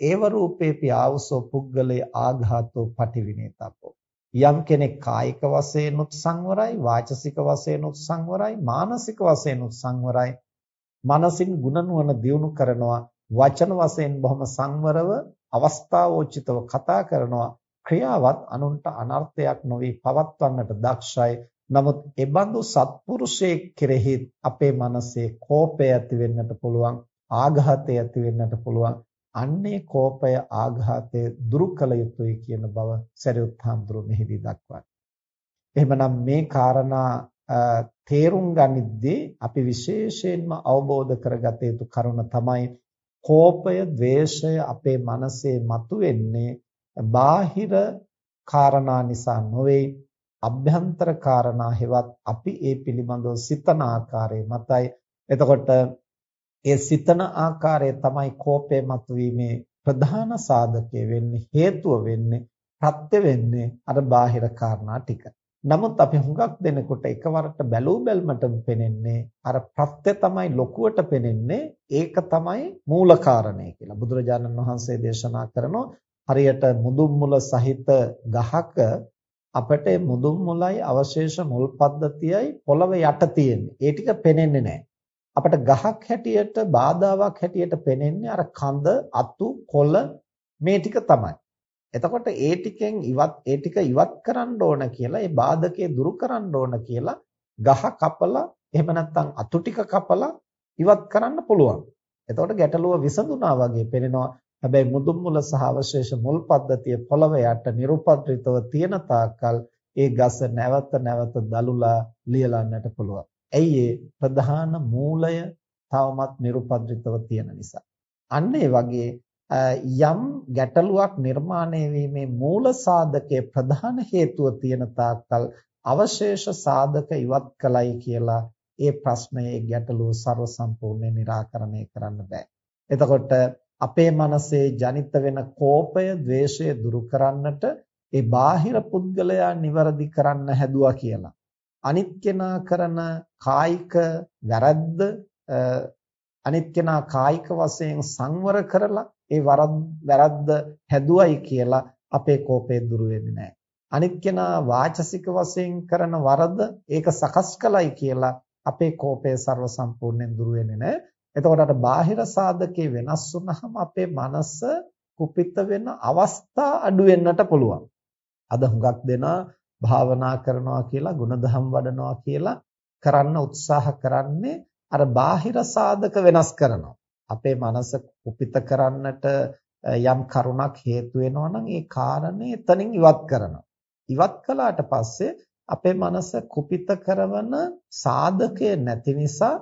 ඒව රූපේපි ආවසෝ පුද්ගලේ ආඝාතෝ පටිවිනේතප්පෝ යම් කෙනෙක් කායික වශයෙන්ුත් සංවරයි වාචසික වශයෙන්ුත් සංවරයි මානසික වශයෙන්ුත් සංවරයි මනසින් ගුණනුවණ දියුණු කරනවා වචන වශයෙන් බොහොම සංවරව අවස්ථාවෝචිතව කතා කරනවා ක්‍රියාවත් අනුන්ට අනර්ථයක් නොවි පවත්වන්නට දක්ෂයි නමුත් එබඳු සත්පුරුෂයෙක් කෙරෙහි අපේ මනසේ කෝපය ඇති වෙන්නට පුළුවන් ආඝාතය ඇති වෙන්නට පුළුවන් අන්නේ කෝපය ආඝාතය දුරු කළ යුතුයි කියන බව සරියුත් හාමුදුරුවෝ මෙහිදී දක්වන්නේ. එහෙමනම් මේ කාරණා තේරුම් ගනිද්දී අපි විශේෂයෙන්ම අවබෝධ කරගත යුතු කරුණ තමයි කෝපය, ද්වේෂය අපේ මනසේ මතුවෙන්නේ බාහිර කාරණා නිසා නොවේ අභ්‍යන්තර කාරණා හෙවත් අපි ඒ පිළිබඳව සිතන ආකාරය මතයි. එතකොට ඒ සිතන ආකාරය තමයි කෝපය මතුවීමේ ප්‍රධාන සාධකය වෙන්නේ හේතුව වෙන්නේ ප්‍රත්‍ය වෙන්නේ අර බාහිර කාරණා ටික. නමුත් අපි හුඟක් දෙනකොට එකවරට බැලූ බැල්මටම පෙනෙන්නේ අර ප්‍රත්‍ය තමයි ලොකුවට පෙනෙන්නේ ඒක තමයි මූල කාරණේ කියලා. බුදුරජාණන් වහන්සේ දේශනා කරනවා හරියට මුදුන් මුල සහිත ගහක අපිට මුදුන් මුලයි අවශේෂ මුල් පද්ධතියයි පොළව යට තියෙන්නේ. ඒ ටික පෙනෙන්නේ නැහැ. අපිට ගහක් හැටියට බාධාවක් හැටියට පෙනෙන්නේ අර කඳ, අතු, කොළ මේ ටික තමයි. එතකොට ඒ ටිකෙන් ඉවත් ඒ ටික ඉවත් කරන්න ඕන කියලා ඒ බාධකේ දුරු කරන්න ඕන කියලා ගහ කපලා එහෙම නැත්නම් අතු ටික කපලා ඉවත් කරන්න පුළුවන්. එතකොට ගැටලුව විසඳුණා වගේ පේනවා. හැබැයි මුදුන් මුල සහ අවශේෂ මුල් පද්ධතිය පොළව යට nirupadritaව තියෙන තාක්කල් ඒ ගස නැවත නැවත දලුලා ලියලන්නට පුළුවන්. ඇයි ප්‍රධාන මූලය තවමත් nirupadritaව තියෙන නිසා. අන්න වගේ යම් ගැටලුවක් නිර්මාණය වීමේ මූල සාධකයේ ප්‍රධාන හේතුව තියෙන තාක්කල් අවශේෂ සාධක ඉවත් කළයි කියලා ඒ ප්‍රශ්නයේ ගැටලුව ਸਰව සම්පූර්ණයෙන් निराකරණය කරන්න බෑ. එතකොට අපේ මනසේ ජනිත වෙන කෝපය, ద్వේෂය දුරු කරන්නට ඒ බාහිර පුද්ගලයා નિවරදි කරන්න හැදුවා කියලා. අනිත් කෙනා කරන කායික වැරද්ද අනිත් කෙනා කායික වශයෙන් සංවර කරලා ඒ වැරද්ද හැදුවයි කියලා අපේ කෝපය දුරු වෙන්නේ නැහැ. අනිත් කෙනා වාචසික වශයෙන් කරන වරද ඒක සකස් කළයි කියලා අපේ කෝපය ਸਰව සම්පූර්ණයෙන් දුරු වෙන්නේ නැහැ. එතකොට අර බාහිර සාධකේ වෙනස් වුනහම අපේ මනස කුපිත වෙන අවස්ථා අඩු වෙන්නට පුළුවන්. අද හුඟක් දෙනා භාවනා කරනවා කියලා ಗುಣධම් වඩනවා කියලා කරන්න උත්සාහ කරන්නේ අර බාහිර සාධක වෙනස් කරනවා. අපේ මනස කුපිත කරන්නට යම් කරුණක් හේතු වෙනවා නම් ඒ කාරණේ එතනින් ඉවත් කරනවා. ඉවත් කළාට පස්සේ අපේ මනස කුපිත කරන සාධකය නැති නිසා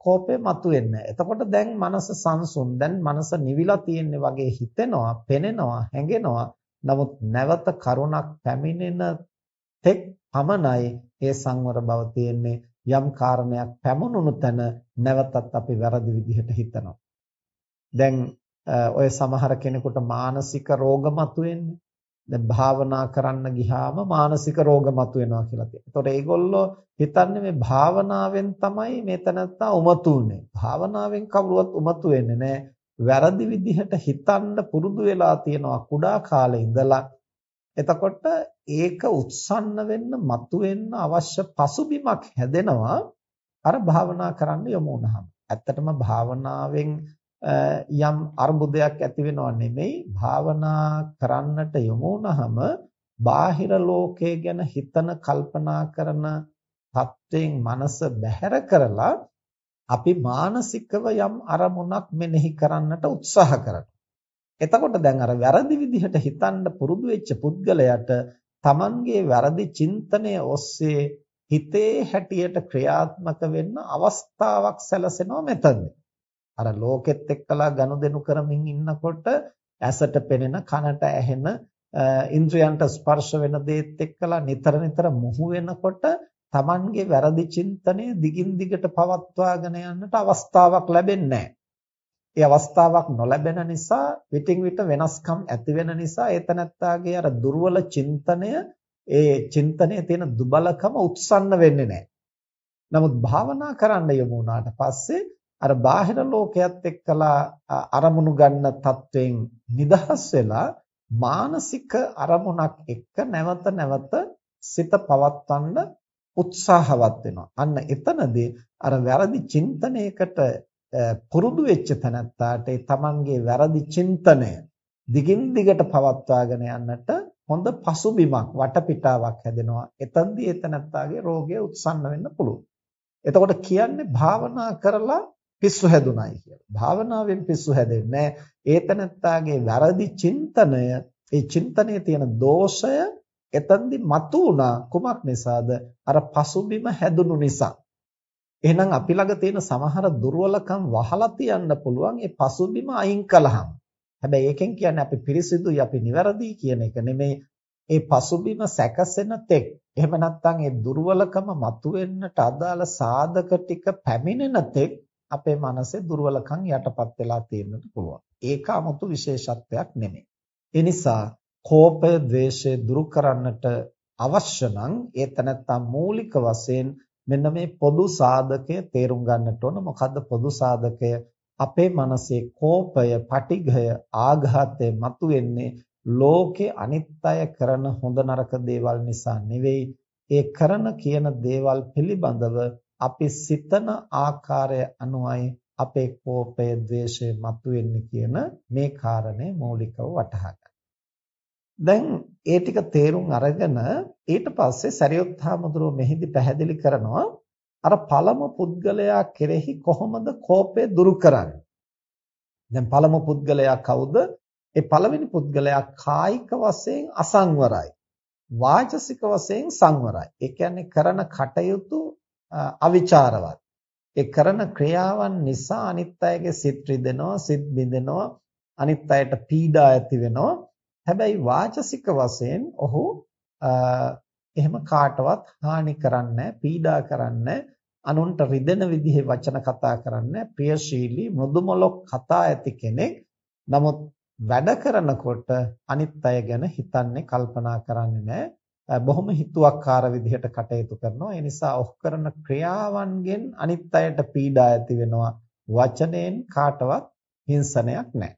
කෝපය මතුවෙන්නේ. එතකොට දැන් මනස සංසුන් දැන් මනස නිවිලා තියෙන්නේ වගේ හිතෙනවා, පෙනෙනවා, හැඟෙනවා. නමුත් නැවත කරුණක් පැමිණෙන තෙක් පමණයි ඒ සංවර බව තියෙන්නේ. යම් කාරණයක් පැමුණුණු තැන නැවතත් අපි වැරදි විදිහට හිතනවා. දැන් ඔය සමහර කෙනෙකුට මානසික රෝග මතුවෙන්නේ. දැන් භාවනා කරන්න ගියාම මානසික රෝග මතුවෙනවා කියලා තියෙනවා. ඒතකොට ඒගොල්ලෝ හිතන්නේ මේ භාවනාවෙන් තමයි මේ තනත්තා උමතු වෙන්නේ. භාවනාවෙන් කවුරුවත් උමතු වෙන්නේ නැහැ. වැරදි විදිහට හිතන්න පුරුදු වෙලා තියෙනවා කුඩා කාලේ ඉඳලා. එතකොට ඒක උත්සන්න වෙන්න මතුවෙන්න අවශ්‍ය පසුබිමක් හැදෙනවා අර භාවනා කරන්න යොමු වුණාම. ඇත්තටම භාවනාවෙන් යම් අර්බුදයක් ඇති වෙනව නෙමෙයි භාවනා කරන්නට යොමු වුනහම බාහිර ලෝකය ගැන හිතන කල්පනා කරන තත්වයෙන් මනස බැහැර කරලා අපි මානසිකව යම් අරමුණක් මෙනෙහි කරන්නට උත්සාහ කරනවා. එතකොට දැන් අර වැරදි විදිහට හිතන්න පුරුදු වෙච්ච පුද්ගලයාට Tamanගේ වැරදි චින්තනය ඔස්සේ හිතේ හැටියට ක්‍රියාත්මක වෙන්න අවස්ථාවක් සැලසෙනවා මෙතනදී. අර ලෝකෙත් එක්කලා ගනුදෙනු කරමින් ඉන්නකොට ඇසට පෙනෙන කනට ඇහෙන ඉන්ද්‍රයන්ට ස්පර්ශ වෙන දේත් එක්කලා නිතර නිතර මුහු වෙනකොට Tamanගේ වැරදි චින්තනය දිගින් දිගට පවත්වාගෙන යන්නට අවස්ථාවක් ලැබෙන්නේ ඒ අවස්ථාවක් නොලැබෙන නිසා විටින් විට වෙනස්කම් ඇති වෙන නිසා ඒතනත්තාගේ අර දුර්වල චින්තනය ඒ චින්තනයේ තියෙන දුබලකම උත්සන්න වෙන්නේ නැහැ. නමුත් භාවනා කරන්න යමු වුණාට පස්සේ අර බාහිර ලෝකයක් එක්කලා අරමුණු ගන්න තත්වයෙන් නිදහස් වෙලා මානසික අරමුණක් එක්ක නැවත නැවත සිත පවත්වන්න උත්සාහවත් වෙනවා. අන්න එතනදී අර වැරදි චින්තනයකට පුරුදු වෙච්ච තැනත්තාට ඒ තමන්ගේ වැරදි චින්තනය දිගින් දිගට පවත්වාගෙන යන්නට හොඳ පසුබිමක් වටපිටාවක් හැදෙනවා. එතෙන්දී ඒ තැනත්තාගේ රෝගය උත්සන්න වෙන්න පුළුවන්. එතකොට කියන්නේ භාවනා කරලා පිස්සු හැදුනායි කියලා. භාවනාවෙන් පිස්සු හැදෙන්නේ ඒ තනත්තාගේ වැරදි චින්තනය, ඒ චින්තනයේ තියෙන දෝෂය එතෙන්දි මතු වුණා කුමක් නිසාද? අර පසුබිම හැදුණු නිසා. එහෙනම් අපි ළඟ තියෙන සමහර දුර්වලකම් වහලා තියන්න පුළුවන් ඒ පසුබිම අයින් කළාම. හැබැයි ඒකෙන් කියන්නේ අපි පිරිසිදුයි අපි නිවැරදි කියන එක නෙමෙයි. ඒ පසුබිම සැකසෙන තෙක් එහෙම නැත්නම් ඒ දුර්වලකම මතුවෙන්නට අදාළ සාධක ටික පැමිණෙන තෙක් අපේ මනසේ දුර්වලකම් යටපත් වෙලා තියෙන්නත් පුළුවන්. ඒක 아무තු විශේෂත්වයක් නෙමෙයි. ඒ නිසා කෝපය, ద్వේෂය දුරු කරන්නට අවශ්‍ය නම් ඒ තනත්තා මූලික වශයෙන් මෙන්න මේ පොදු සාධකය තේරුම් ගන්නට ඕන. මොකද්ද පොදු සාධකය? අපේ මනසේ කෝපය, පටිඝය, ආඝාතය මතුවෙන්නේ ලෝකේ අනිත්‍යය කරන හොඳ නරක දේවල් නිසා නෙවෙයි. ඒ කරන කියන දේවල් පිළිබඳව අපි සිතන ආකාරය අනුවයි අපේ කෝපය, ద్వේෂය මතුවෙන්නේ කියන මේ කාරණය මූලිකව වටහා දැන් ඒ ටික තේරුම් අරගෙන ඊට පස්සේ සරියුත් හාමුදුරුවෝ මෙහිදි පැහැදිලි කරනවා අර පළමු පුද්ගලයා කෙරෙහි කොහොමද කෝපය දුරු කරන්නේ? දැන් පළමු පුද්ගලයා කවුද? ඒ පළවෙනි පුද්ගලයා කායික වශයෙන් අසංවරයි. වාචසික වශයෙන් සංවරයි. ඒ කියන්නේ කරන කටයුතු අවිචාරවත්. ඒ කරන ක්‍රියාවන් නිසා අනිත් අයගේ සිත් රිදෙනවා සිත් බිඳෙනවා අනිත් අයට පීඩා ඇති වෙනවා. හැබැයි වාචසික වශයෙන් ඔහු එහෙම කාටවත් හානි කරන්නේ පීඩා කරන්නේ අනුන්ට රිදෙන විදිහේ වචන කතා කරන්නේ ප්‍රියශීලී මෘදුමලොක් කතා ඇති කෙනෙක්. නමුත් වැඩ කරනකොට අනිත් අය ගැන හිතන්නේ කල්පනා කරන්නේ නැහැ. බොහොම හිතුවක්කාර විදිහට කටයුතු කරනවා. ඒ නිසා ඔහු කරන ක්‍රියාවන්ගෙන් අනිත් අයට පීඩා ඇති වෙනවා. වචනෙන් කාටවත් හිංසනයක් නැහැ.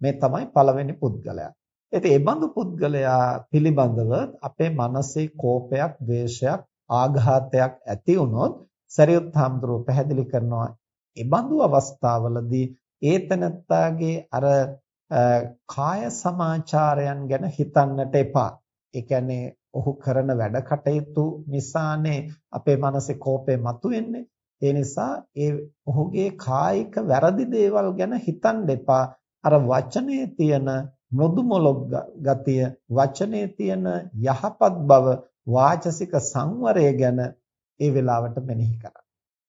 මේ තමයි පළවෙනි පුද්ගලයා. ඉතින් ඒ බඳු පුද්ගලයා පිළිබඳව අපේ මනසේ කෝපයක්, ද්වේෂයක්, ආඝාතයක් ඇති වුණොත් සරියුත් හාමුදුරුව පැහැදිලි කරනවා ඒ බඳු අවස්ථාවලදී ඒතනත්තාගේ අර කාය සමාචාරයන් ගැන හිතන්නට එපා. ඒ කියන්නේ ඔහු කරන වැඩ කටයුතු නිසානේ අපේ මනසේ කෝපය මතුවෙන්නේ. ඒ නිසා ඒ ඔහුගේ කායික වැරදි දේවල් ගැන හිතන්න එපා. අර වචනේ තියෙන මෘදු මොලොක් ගතිය වචනේ තියෙන යහපත් බව වාචසික සංවරය ගැන ඒ වෙලාවට මෙනෙහි කරන්න.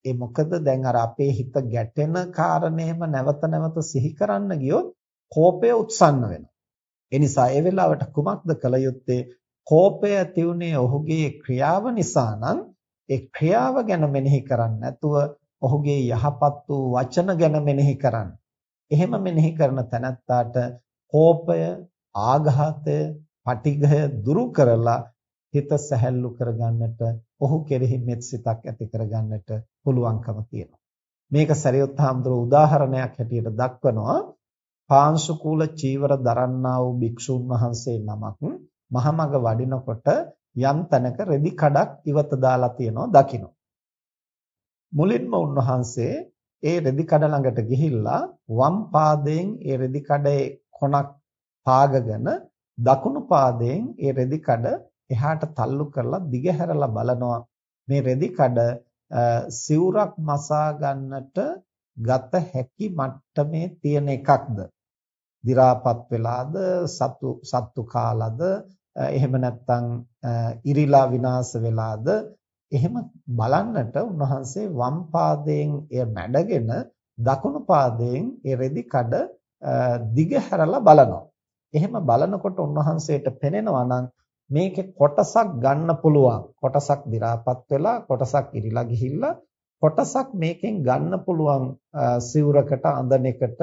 ඒ මොකද දැන් අර අපේ හිත ගැටෙන කාරණේම නැවත නැවත සිහි කරන්න ගියොත් කෝපය උත්සන්න වෙනවා. ඒ නිසා ඒ වෙලාවට කුමක්ද කළ යුත්තේ? කෝපය ඇති උනේ ඔහුගේ ක්‍රියාව නිසා නම් ඒ ක්‍රියාව ගැන මෙනෙහි කරන්නේ නැතුව ඔහුගේ යහපත් වූ වචන ගැන මෙනෙහි කරන්න. එහෙම මෙනෙහි කරන තැනැත්තාට කෝපය, ආඝාතය, පටිඝය දුරු කරලා හිත සැහැල්ලු කරගන්නට, ඔහු කෙරෙහි මෙත් සිතක් ඇති කරගන්නට පුළුවන්කම තියෙනවා. මේක සරියොත් හාමුදුරුවෝ උදාහරණයක් හැටියට දක්වනවා. පාංශුකූල චීවර දරන්නා වූ භික්ෂුන් වහන්සේ නමක් මහමග වඩිනකොට යම් තැනක රෙදි කඩක් ඉවත දාලා තියෙනවා දකින්න. මුලින්ම උන්වහන්සේ ඒ රෙදි කඩ ළඟට ගිහිල්ලා වම් පාදයෙන් ඒ රෙදි කඩේ කොනක් පාගගෙන දකුණු පාදයෙන් ඒ රෙදි කඩ එහාට තල්ලු කරලා දිගහැරලා බලනවා මේ රෙදි කඩ සිවුරක් මසා ගන්නට ගත හැකි මට්ටමේ තියෙන එකක්ද දි รา පත් වෙලාද සතු සත්තු කාලද එහෙම නැත්නම් ඉරිලා විනාශ වෙලාද එහෙම බලන්නට උන්වහන්සේ වම් පාදයෙන් එය මැඩගෙන දකුණු පාදයෙන් ඒ රෙදි කඩ දිග හැරලා බලනවා. එහෙම බලනකොට උන්වහන්සේට පෙනෙනවා නම් මේකේ කොටසක් ගන්න පුළුවන්. කොටසක් දි รา පත් වෙලා කොටසක් ඉරිලා ගිහිල්ලා කොටසක් මේකෙන් ගන්න පුළුවන් සිවුරකට අඳන එකට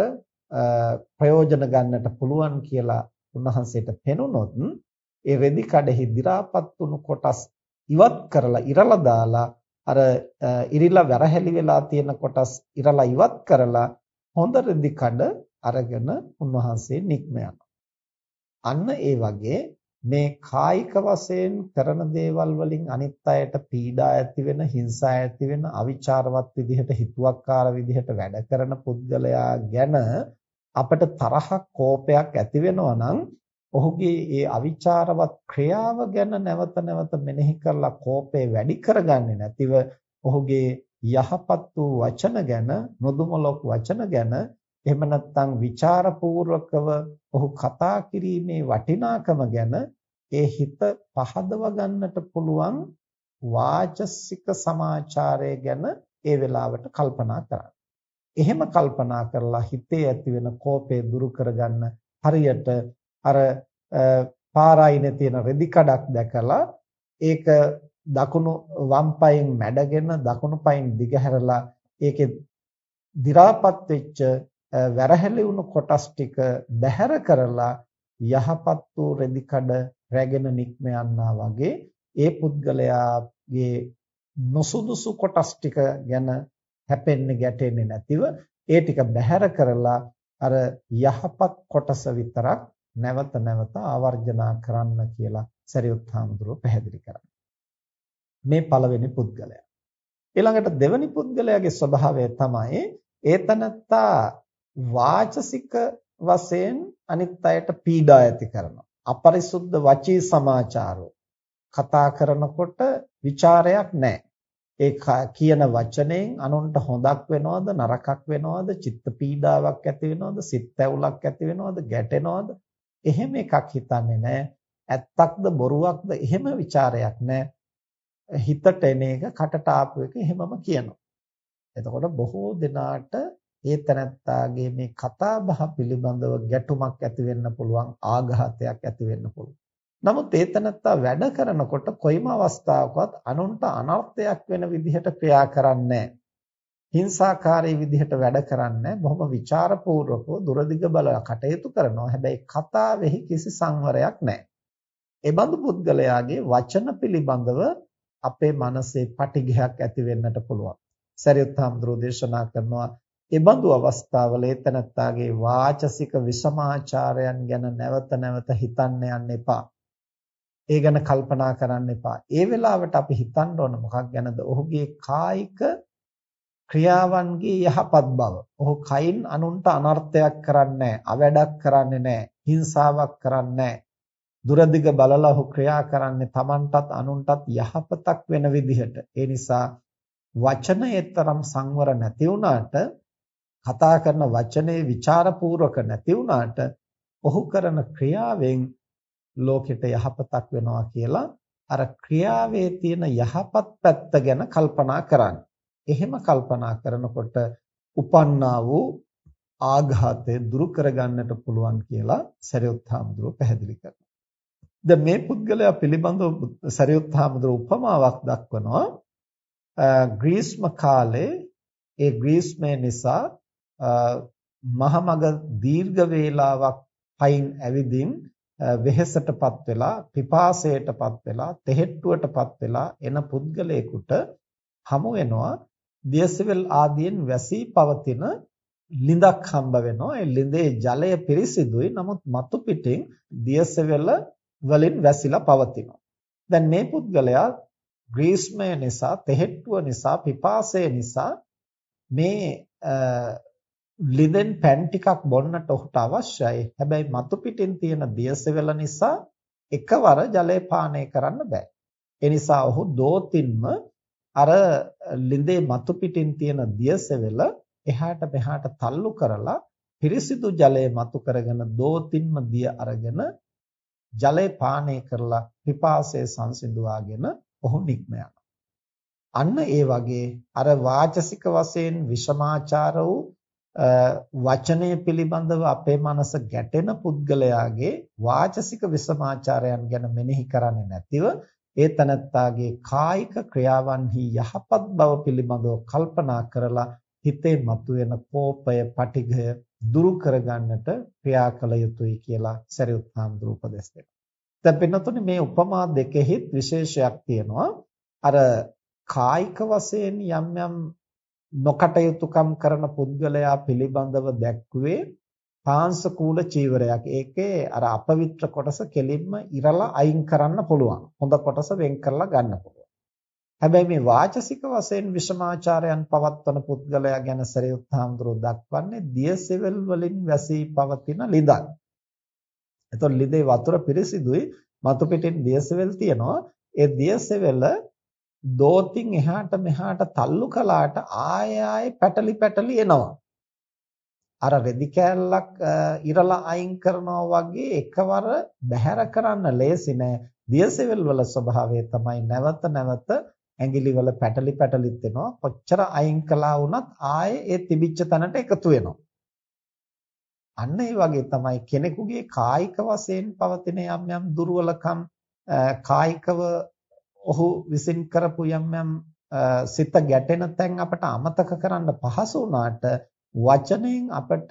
ප්‍රයෝජන ගන්නට පුළුවන් කියලා උන්වහන්සේට පෙනුනොත් ඒ රෙදි කඩෙහි දි รา පත් වුණු කොටස් ඉවත් කරලා ඉරලා දාලා අර ඉරිලා වැරහැලි වෙලා තියෙන කොටස් ඉරලා ඉවත් කරලා හොඳ රෙදි කඩ අරගෙන උන්වහන්සේ නික්ම අන්න ඒ වගේ මේ කායික වශයෙන් කරන දේවල් වලින් අනිත් අයට පීඩා ඇති වෙන, හිංසා ඇති වෙන, අවිචාරවත් විදිහට හිතුවක්කාර විදිහට වැඩ කරන පුද්ගලයා ගැන අපට තරහක් කෝපයක් ඇති වෙනවා නම් ඔහුගේ ඒ අවිචාරවත් ක්‍රියාව ගැන නැවත නැවත මෙනෙහි කරලා කෝපය වැඩි කරගන්නේ නැතිව ඔහුගේ යහපත් වූ වචන ගැන මෘදුමලොක් වචන ගැන එහෙම නැත්නම් ਵਿਚාරපූර්වකව ඔහු කතා කිරීමේ වටිනාකම ගැන ඒ හිත පහදව ගන්නට පුළුවන් වාචසික සමාචාරය ගැන ඒ වෙලාවට කල්පනා කරන්න. එහෙම කල්පනා කරලා හිතේ ඇති වෙන කෝපය දුරු කරගන්න හරියට අර පාරායිනේ තියෙන රෙදි කඩක් දැකලා ඒක දකුණු වම් පයින් මැඩගෙන දකුණු පයින් දිගහැරලා ඒකේ දි รา පත් වෙච්ච වැරහැලි වුණු කොටස් ටික බැහැර කරලා යහපත් වූ රෙදි කඩ රැගෙන නික්ම යන්නා වගේ ඒ පුද්ගලයාගේ නොසුදුසු කොටස් ටික ගැන හැපෙන්නේ ගැටෙන්නේ නැතිව ඒ ටික බැහැර කරලා අර යහපත් කොටස විතරක් නැවත නැවත ආවර්ජනා කරන්න කියලා සරියුත් හාමුදුරුවෝ පැහැදිලි කරා. මේ පළවෙනි පුද්ගලයා. ඊළඟට දෙවෙනි පුද්ගලයාගේ ස්වභාවය තමයි ඒතනත්තා වාචසික වශයෙන් අනිත් අයට පීඩා ඇති කරනවා. අපරිසුද්ධ වචී සමාචාරෝ කතා කරනකොට ਵਿਚාරයක් නැහැ. ඒ කියන වචනයෙන් අනුන්ට හොඳක් වෙනවද නරකක් වෙනවද චිත්ත පීඩාවක් ඇති වෙනවද සිත් ඇවුලක් ඇති වෙනවද ගැටෙනවද? එහෙම එකක් හිතන්නේ නැහැ. ඇත්තක්ද බොරුවක්ද? එහෙම ਵਿਚාරයක් නැහැ. හිතට එන එක කටට ආපු එක එහෙමම කියනවා. එතකොට බොහෝ දෙනාට ඒ තැනත්තාගේ මේ කතා බහ පිළිබඳව ගැටුමක් ඇති වෙන්න පුළුවන් ආඝාතයක් ඇති වෙන්න පුළුවන්. නමුත් ඒ තනත්තා වැඩ කරනකොට කොයිම අවස්ථාවකවත් අනුන්ට අනර්ථයක් වෙන විදිහට ක්‍රියා කරන්නේ හිංසාකාරී විදිහට වැඩ කරන්නේ බොහොම ਵਿਚාරපූර්වකව දුරදිග බල කටයුතු කරනවා. හැබැයි කතාවෙහි කිසි සංවරයක් නැහැ. ඒ බඳු පුද්ගලයාගේ වචන පිළිබඳව අපේ මනසේ පටිඝයක් ඇති වෙන්නට පුළුවන්. සරියුත් හාමුදුරුවෝ දේශනා කරනවා ඒ බඳු අවස්ථාවල එතනත්තාගේ වාචසික විසමාචාරයන් ගැන නැවත නැවත හිතන්න යන්න එපා. ඒ ගැන කල්පනා කරන්න එපා. ඒ වෙලාවට අපි හිතන්න ඕන මොකක් ගැනද? ඔහුගේ කායික ක්‍රියාවන්ගේ යහපත් බව. ඔහු කයින් අනුන්ට අනර්ථයක් කරන්නේ අවැඩක් කරන්නේ නැහැ. හිංසාවක් කරන්නේ දුරදිග බලලා ඔහු ක්‍රියා කරන්නේ Tamanටත් අනුන්ටත් යහපතක් වෙන විදිහට. ඒ නිසා වචනයේතරම් සංවර නැති වුණාට කතා කරන වචනේ ਵਿਚාරපූර්වක නැති වුණාට ඔහු කරන ක්‍රියාවෙන් ලෝකෙට යහපතක් වෙනවා කියලා අර ක්‍රියාවේ තියෙන යහපත් පැත්ත ගැන කල්පනා කරන්න. එහෙම කල්පනා කරනකොට උපන්නා වූ ආඝාතය දුරු කරගන්නට පුළුවන් කියලා සරියුත් හාමුදුරුවෝ පැහැදිලි කරනවා. දැන් මේ පුද්ගලයා පිළිබඳව සරියුත් හාමුදුරුවෝ උපමාවක් දක්වනවා. ග්‍රීස්ම කාලේ ඒ ග්‍රීස්මය නිසා මහමග දීර්ඝ වේලාවක් පයින් ඇවිදින් වෙහෙසටපත් වෙලා පිපාසයටපත් වෙලා තෙහෙට්ටුවටපත් වෙලා එන පුද්ගලයෙකුට හමු වෙනවා දියසෙවල් ආදියෙන් වැසී පවතින ලිඳක් හම්බ වෙනවා. ඒ ලිඳේ ජලය පිරිසිදුයි. නමුත් මතු පිටින් දියසෙවල වලින් වැසිලා පවතිනවා. දැන් මේ පුද්ගලයා ග්‍රීස්මය නිසා තෙහෙට්ටුව නිසා පිපාසය නිසා මේ ලිඳෙන් පැන් ටිකක් බොන්නට ඔහුට අවශ්‍යයි. හැබැයි මතු පිටින් තියෙන දියසෙවල නිසා එකවර ජලය පානය කරන්න බෑ. ඒ නිසා ඔහු දෝතින්ම අර ලිඳේ මතු පිටින් තියෙන දියසෙවල එහාට මෙහාට තල්ලු කරලා පිරිසිදු ජලය මතු කරගෙන දෝතින්ම දිය අරගෙන ජලය පානය කරලා පිපාසය සංසිඳුවාගෙන ඔහු නික්ම අන්න ඒ වගේ අර වාචසික වශයෙන් විෂමාචාර වූ වචනය පිළිබඳව අපේ මනස ගැටෙන පුද්ගලයාගේ වාචසික විසමාචාරයන් ගැන මෙනෙහි කරන්නේ නැතිව ඒ තනත්තාගේ කායික ක්‍රියාවන්හි යහපත් බව පිළිබඳව කල්පනා කරලා හිතේ මතුවෙන කෝපය, පටිඝය දුරු කරගන්නට ක්‍රියා කළ යුතුයි කියලා සරියුත් හාමුදුරුවෝ උපදෙස් දෙනවා. දැන් පින්නතුනේ මේ උපමා දෙකෙහිත් විශේෂයක් තියෙනවා. අර කායික වශයෙන් යම් යම් නොකටයුතුකම් කරන පුද්ගලයා පිළිබඳව දැක්ුවේ පාංශකූල චීවරයක්. ඒකේ අර අපවිත්‍ර කොටස කෙලින්ම ඉරලා අයින් කරන්න පුළුවන්. හොඳ කොටස වෙන් කරලා ගන්න පුළුවන්. හැබැයි මේ වාචසික වශයෙන් විෂමාචාරයන් පවත්වන පුද්ගලයා ගැන සරියුත් හාමුදුරුවෝ දක්වන්නේ දියසෙවල් වලින් වැසී පවතින ලිඳක්. එතකොට ලිඳේ වතුර පිරිසිදුයි මතු පිටින් දියසෙවල් තියෙනවා. ඒ දියසෙවල දෝතින් එහාට මෙහාට තල්ලු කළාට ආය ආය පැටලි පැටලි එනවා. අර රෙදි කෑල්ලක් ඉරලා අයින් කරනවා වගේ එකවර බැහැර කරන්න ලේසි නෑ. දියසෙවල් වල ස්වභාවය තමයි නැවත නැවත ඇඟිලි වල පැටලි පැටලිත් එනවා. කොච්චර අයින් කළා වුණත් ආයේ ඒ තිබිච්ච තැනට එකතු වෙනවා. අන්න ඒ වගේ තමයි කෙනෙකුගේ කායික වශයෙන් පවතින යම් යම් දුර්වලකම් කායිකව ඔහු විසින් කරපු යම් යම් සිත ගැටෙන තැන් අපට අමතක කරන්න පහසු වුණාට වචනයෙන් අපට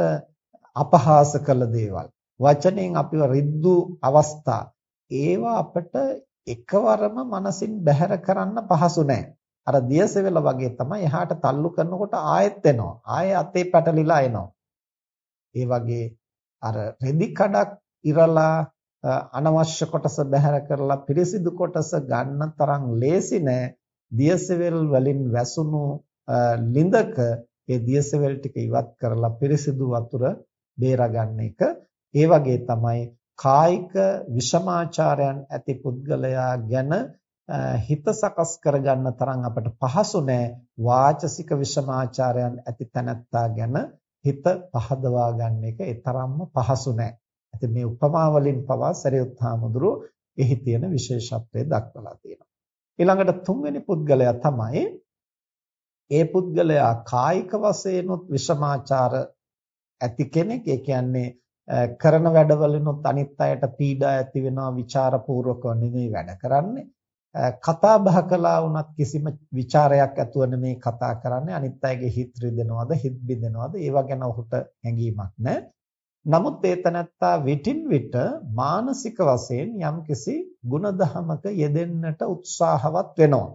අපහාස කළ දේවල් වචනයෙන් අපිව රිද්දු අවස්ථා ඒවා අපට එකවරම මනසින් බැහැර කරන්න පහසු නෑ. අර දියසෙවල වගේ තමයි එහාට තල්ලු කරනකොට ආයෙත් එනවා. ආයෙ අතේ පැටලිලා එනවා. ඒ වගේ අර රෙදි කඩක් ඉරලා අනවශ්‍ය කොටස බැහැර කරලා පිරිසිදු කොටස ගන්න තරම් ලේසි නෑ. දියසෙවල් වලින් වැසුණු ලිඳක ඒ දියසෙවල් ටික ඉවත් කරලා පිරිසිදු වතුර බේරගන්න එක. ඒ වගේ තමයි කායික විෂමාචාරයන් ඇති පුද්ගලයා ගැන හිත සකස් කරගන්න තරම් අපට පහසු නෑ වාචසික විෂමාචාරයන් ඇති තැනැත්තා ගැන හිත පහදවා ගන්න එක ඒ තරම්ම පහසු නෑ. ඉතින් මේ උපමා වලින් පවා සරියුත් හාමුදුරුව එහි තියෙන විශේෂත්වය දක්වලා තියෙනවා. ඊළඟට තුන්වෙනි පුද්ගලයා තමයි ඒ පුද්ගලයා කායික වශයෙන්ුත් විෂමාචාර ඇති කෙනෙක්. ඒ කියන්නේ කරන වැඩවලිනුත් අනිත් අයට පීඩා ඇති වෙනවා ਵਿਚාරපූර්වකව නෙමෙයි වැඩ කරන්නේ. කතා බහ කළා වුණත් කිසිම ਵਿਚාරයක් ඇතුව නෙමෙයි කතා කරන්නේ. අනිත් අයගේ හිත රිදෙනවද, හිත බිඳෙනවද, ඒවා ගැන ඔහුට හැඟීමක් නැහැ. නමුත් ඒ තනත්තා විටින් විට මානසික වශයෙන් යම්කිසි ಗುಣධමක යෙදෙන්නට උත්සාහවත් වෙනවා.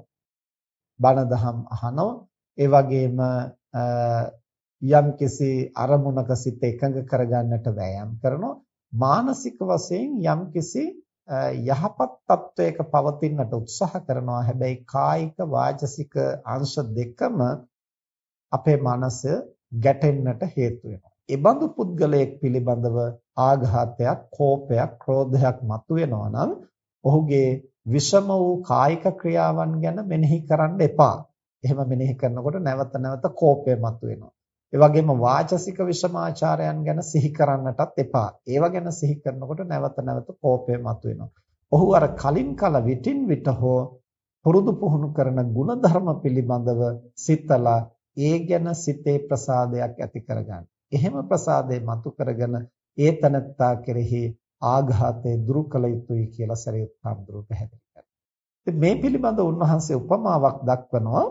බණ දහම් අහනවා. ඒ වගේම යම්කිසි අරමුණක සිත එකඟ කරගන්නට වෑයම් කරනවා මානසික වශයෙන් යම්කිසි යහපත් තත්වයක පවතින්නට උත්සාහ කරනවා හැබැයි කායික වාචසික අංශ දෙකම අපේ මනස ගැටෙන්නට හේතු වෙනවා. ඒ බඳු පුද්ගලයෙක් පිළිබඳව ආඝාතයක්, කෝපයක්, ක්‍රෝධයක් මතුවෙනවා නම් ඔහුගේ විෂම වූ කායික ක්‍රියාවන් ගැන මෙනෙහි කරන්න එපා. එහෙම මෙනෙහි කරනකොට නැවත නැවත කෝපය මතුවෙනවා. ඒ වගේම වාචසික විෂමාචාරයන් ගැන සිහි කරන්නටත් එපා. ඒව ගැන සිහි කරනකොට නැවත නැවත කෝපය මතුවෙනවා. ඔහු අර කලින් කල විටින් විට හෝ පුරුදු පුහුණු කරන ಗುಣධර්ම පිළිබඳව සිතලා ඒ ගැන සිතේ ප්‍රසාදයක් ඇති කරගන්න. එහෙම ප්‍රසාදේ මතු කරගෙන ඒ තනත්තා කෙරෙහි ආඝාතය දුරු කළ යුතුයි කියලා සරියුත් හාමුදුරුවෝ පැහැදිලි කරනවා. මේ පිළිබඳ උන්වහන්සේ උපමාවක් දක්වනවා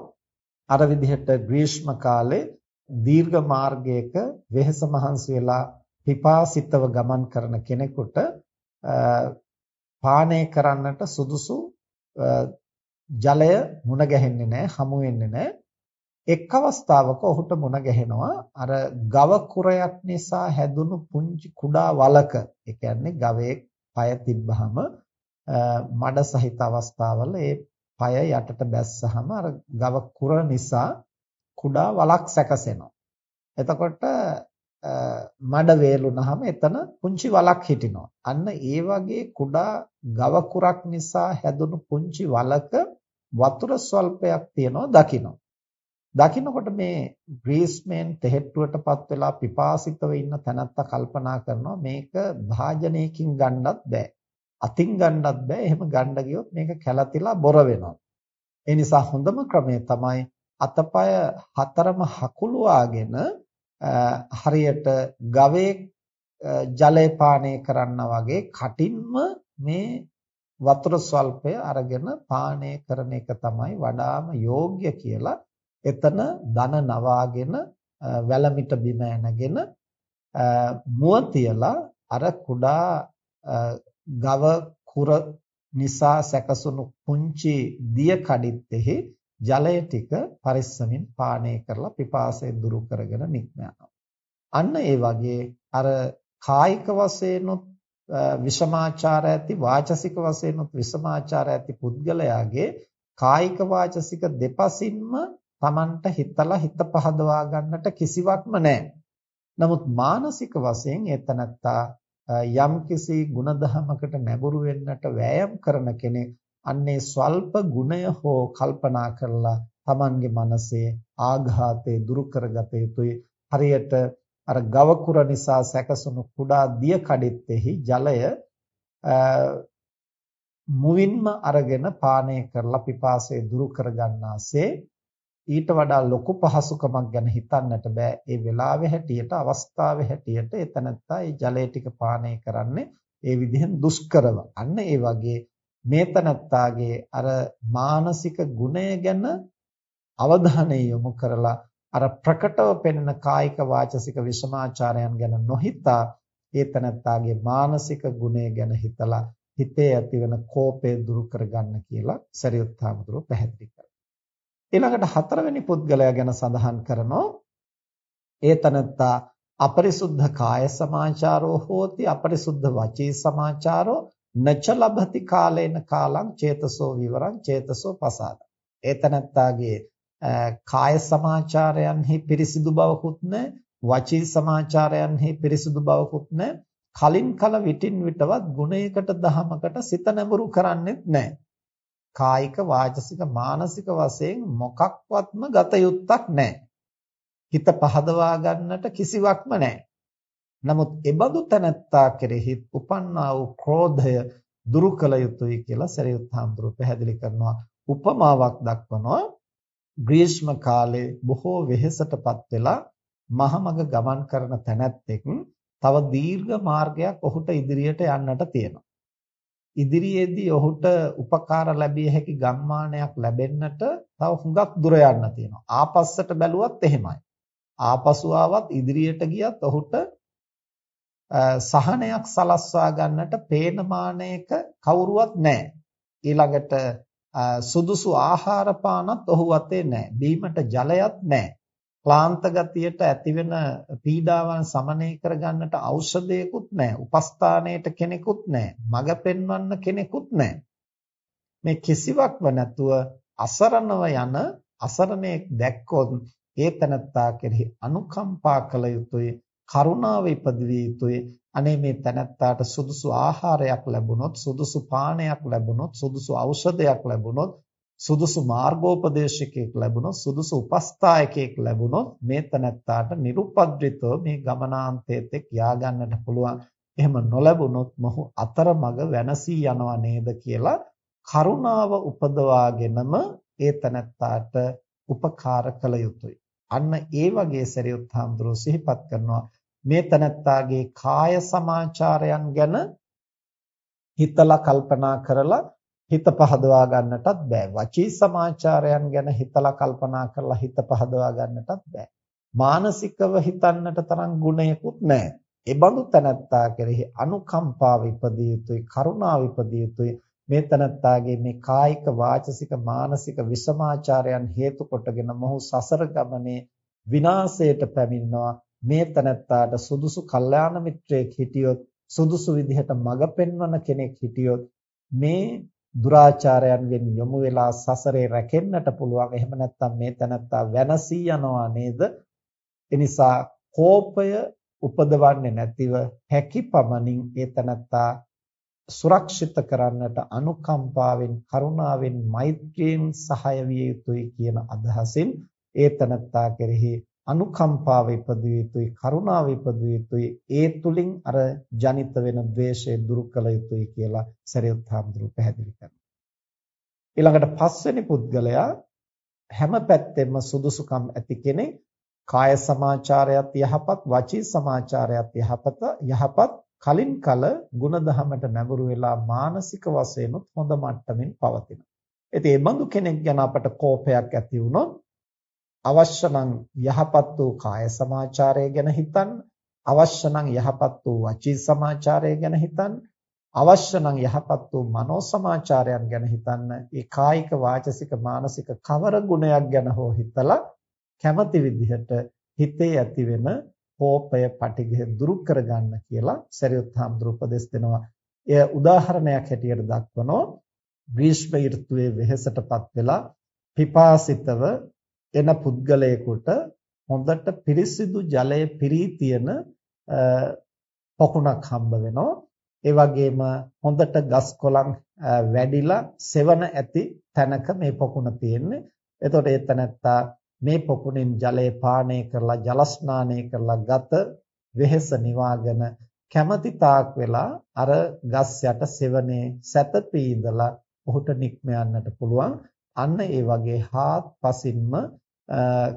අර විදිහට ග්‍රීෂ්ම කාලේ දීර්ඝ මාර්ගයක වෙහෙස මහන්සි වෙලා පිපාසිතව ගමන් කරන කෙනෙකුට පානය කරන්නට සුදුසු ජලය මුණ ගැහෙන්නේ නැහැ හමු වෙන්නේ නැහැ එක් අවස්ථාවක ඔහුට මුණ ගැහෙනවා අර ගව කුරයක් නිසා හැදුණු පුංචි කුඩා වලක ඒ කියන්නේ ගවයේ පය තිබ්බහම මඩ සහිත අවස්ථාවල ඒ පය යටට බැස්සහම අර ගව කුර නිසා කුඩා වලක් සැකසෙනවා. එතකොට මඩ වේලුනහම එතන පුංචි වලක් හිටිනවා. අන්න ඒ වගේ කුඩා ගව කුරක් නිසා හැදුණු පුංචි වලක වතුර ස්වල්පයක් තියෙනවා දකින්න. දකින්නකොට මේ ග්‍රීස්මෙන් තෙහෙට්ටුවටපත් වෙලා පිපාසිතව ඉන්න තැනත්තා කල්පනා කරනවා මේක භාජනයකින් ගන්නත් බෑ. අතින් ගන්නත් බෑ. එහෙම ගන්න ගියොත් මේක කැළතිලා බොර වෙනවා. ඒ නිසා හොඳම ක්‍රමය තමයි අතපය හතරම හකුලුවාගෙන හරියට ගවේ ජලය පානය කරනා වගේ කටින්ම මේ වතුර ස්වල්පය අරගෙන පානය කරන එක තමයි වඩාම යෝග්‍ය කියලා එතන දන නවාගෙන වැලමිට බිම ඇනගෙන මුව තියලා අර කුඩා ගව කුර නිසා සැකසුණු පුංචි දිය කඩਿੱත්තේහි ජලය ටික පරිස්සමින් පානය කරලා පිපාසය දුරු කරගෙන නික්ම අන්න ඒ වගේ අර කායික වශයෙන්ුත් විෂමාචාර ඇති වාචසික වශයෙන්ුත් විෂමාචාර ඇති පුද්ගලයාගේ කායික වාචසික දෙපසින්ම Tamanට හිතලා හිත පහදවා ගන්නට කිසිවක්ම නැහැ. නමුත් මානසික වශයෙන් එතනත්තා යම්කිසි ಗುಣධමයකට නැඹුරු වෙන්නට වෑයම් කරන කෙනෙක් අන්නේ ස්වල්ප ගුණය හෝ කල්පනා කරලා Tamanගේ මනසේ ආඝාතේ දුරු කරගත යුතුයි හරියට අර ගවකුර නිසා සැකසුණු කුඩා දිය කඩਿੱත්තේහි ජලය මුවින්ම අරගෙන පානය කරලා පිපාසය දුරු කරගන්නාසේ ඊට වඩා ලොකු පහසුකමක් ගැන හිතන්නට බෑ ඒ වෙලාවේ හැටියට අවස්ථාවේ හැටියට එතනත්තා ඒ ජලය ටික පානය කරන්නේ ඒ විදිහෙන් දුෂ්කරව අන්න ඒ වගේ මේතනත්තාගේ අර මානසික ගුණය ගැන අවධානය යොමු කරලා අර ප්‍රකටව පෙනෙන කායික වාචසික විෂමාචාරයන් ගැන නොහිතා ඒතනත්තාගේ මානසික ගුණය ගැන හිතලා හිතේ ඇතිවන කෝපය දුරු කරගන්න කියලා සරියුත් හාමුදුරුව පැහැදිලි කරනවා. ඊළඟට හතරවෙනි පුද්ගලයා ගැන සඳහන් කරනවා. ඒ තනත්තා අපරිසුද්ධ කාය සමාචාරෝ හෝති අපරිසුද්ධ වචී සමාචාරෝ නච ලබති කාලේන කාලං චේතසෝ විවරං චේතසෝ පසාද. ඒ තනත්තාගේ කාය සමාචාරයන්හි පිරිසිදු බවකුත් නැහැ වචී සමාචාරයන්හි පිරිසිදු බවකුත් නැහැ කලින් කල විටින් විටවත් ගුණයකට දහමකට සිත නැඹුරු කරන්නේත් නැහැ කායික වාචසික මානසික වශයෙන් මොකක්වත්ම ගත යුත්තක් නැහැ. හිත පහදවා ගන්නට කිසිවක්ම නැහැ. නමුත් එබඳු තැනැත්තා කෙරෙහි උපන්නා වූ ක්‍රෝධය දුරු කළ යුතුයි කියලා සරියුත් හාමුදුරුවෝ පැහැදිලි කරනවා. උපමාවක් දක්වනවා. ග්‍රීෂ්ම කාලේ බොහෝ වෙහෙසටපත් වෙලා මහමග ගමන් කරන තැනැත්තෙක් තව දීර්ඝ මාර්ගයක් ඔහුට ඉදිරියට යන්නට තියෙනවා. ඉදිරියේදී ඔහුට උපකාර ලැබිය හැකි ගම්මානයක් ලැබෙන්නට තව හුඟක් දුර යන්න තියෙනවා. ආපස්සට බැලුවත් එහෙමයි. ආපසු ආවත් ඉදිරියට ගියත් ඔහුට සහනයක් සලස්වා ගන්නට පේන මානයක කවුරුවත් නැහැ. ඊළඟට සුදුසු ආහාර පානත් ඔහු අතේ නැහැ. බීමට ජලයක් නැහැ. ක්ලාන්ත ගතියට ඇතිවෙන පීඩාවන් සමනය කරගන්නට ඖෂධයකුත් නැහැ. උපස්ථානයට කෙනෙකුත් නැහැ. මඟ පෙන්වන්න කෙනෙකුත් නැහැ. මේ කිසිවක්ව නැතුව අසරණව යන අසරණයෙක් දැක්කොත් ඒ තනත්තා කෙරෙහි අනුකම්පා කළ යුතුයි කරුණාව ඉපදවිය යුතුයි අනේ මේ තැනැත්තාට සුදුසු ආහාරයක් ලැබුණොත් සුදුසු පානයක් ලැබුණොත් සුදුසු ඖෂධයක් ලැබුණොත් සුදුසු මාර්ගෝපදේශකයෙක් ලැබුණොත් සුදුසු උපස්ථායකයෙක් ලැබුණොත් මේ තැනැත්තාට nirupadrito මේ ගමනාන්තයේත් එක් යා ගන්නට පුළුවන්. එහෙම නොලැබුණොත් මොහු අතරමඟ වෙනසී යනවා නේද කියලා කරුණාව උපදවාගෙනම ඒ තැනැත්තාට උපකාර කළ යුතුය. අන්න ඒ වගේ සරියුත් හාමුදුරුවෝ සිහිපත් කරනවා මේ තනත්තාගේ කාය සමාචාරයන් ගැන හිතලා කල්පනා කරලා හිත පහදවා ගන්නටත් බෑ. වචී සමාචාරයන් ගැන හිතලා කල්පනා කරලා හිත පහදවා ගන්නටත් බෑ. මානසිකව හිතන්නට තරම් ගුණයකුත් නැහැ. ඒ බඳු තනත්තා කෙරෙහි අනුකම්පාව ඉපදිය යුතුයි, කරුණාව ඉපදිය යුතුයි. මේ තනත්තාගේ මේ කායික වාචසික මානසික විසමාචාරයන් හේතු කොටගෙන මොහු සසර ගමනේ විනාශයට පැමිණෙනවා මේ තනත්තාට සුදුසු කල්යාණ මිත්‍රයෙක් හිටියොත් සුදුසු විදිහට මඟ පෙන්වන කෙනෙක් හිටියොත් මේ දුරාචාරයන්ගෙන් යොමු වෙලා සසරේ රැකෙන්නට පුළුවන්. එහෙම නැත්නම් මේ තනත්තා වෙනසී යනවා නේද? එනිසා කෝපය උපදවන්නේ නැතිව හැකි පමණින් ඒ තනත්තා සුරක්ෂිත කරන්නට අනුකම්පාවෙන් කරුණාවෙන් මෛත්‍රියෙන් සහාය විය යුතුයි කියන අදහසින් ඒ තනත්තා කෙරෙහි අනුකම්පාව ඉපදිය යුතුයි කරුණාව ඉපදිය යුතුයි ඒ තුලින් අර ජනිත වෙන ද්වේෂය දුරු කළ යුතුයි කියලා සරියුත් හාමුදුරුවෝ පැහැදිලි කරනවා ඊළඟට පස්වෙනි පුද්ගලයා හැම පැත්තෙම සුදුසුකම් ඇති කෙනෙක් කාය සමාචාරයත් යහපත් වචී සමාචාරයත් යහපත යහපත් කලින් කල ಗುಣධහමට නැඹුරු වෙලා මානසික වශයෙන් හොඳ මට්ටමින් පවතිනවා. ඉතින් මේ බඳු කෙනෙක් ගැන අපට කෝපයක් ඇති වුණොත් අවශ්‍ය නම් යහපත් වූ කාය සමාචාරය ගැන හිතන්න අවශ්‍ය නම් යහපත් වූ වචී සමාචාරය ගැන හිතන්න අවශ්‍ය නම් යහපත් වූ මනෝ සමාචාරයන් ගැන හිතන්න ඒ කායික වාචසික මානසික කවර ගුණයක් ගැන හෝ හිතලා කැමති විදිහට හිතේ ඇති වෙන කෝපය පටිඝය දුරු කරගන්න කියලා සරියුත් හාමුදුරු උපදෙස් දෙනවා. එය උදාහරණයක් හැටියට දක්වනෝ ග්‍රීෂ්ම ඍතුවේ වෙහෙසටපත් වෙලා පිපාසිතව එන පුද්ගලයෙකුට හොඳට පිරිසිදු ජලය පිරී තියෙන පොකුණක් හම්බ වෙනවා. ඒ වගේම හොඳට ගස් කොළන් වැඩිලා සෙවණ ඇති තැනක මේ පොකුණ තියෙන්නේ. එතකොට ඒ තැනත්තා මේ පොකුණෙන් ජලය පානය කරලා ජල ස්නානය කරලා ගත වෙහෙස නිවාගෙන කැමැති තාක් වෙලා අර ගස් යට සෙවණේ සැතපී ඉඳලා ඔහුට නික්ම යන්නට පුළුවන්. අන්න ඒ වගේ හාත්පසින්ම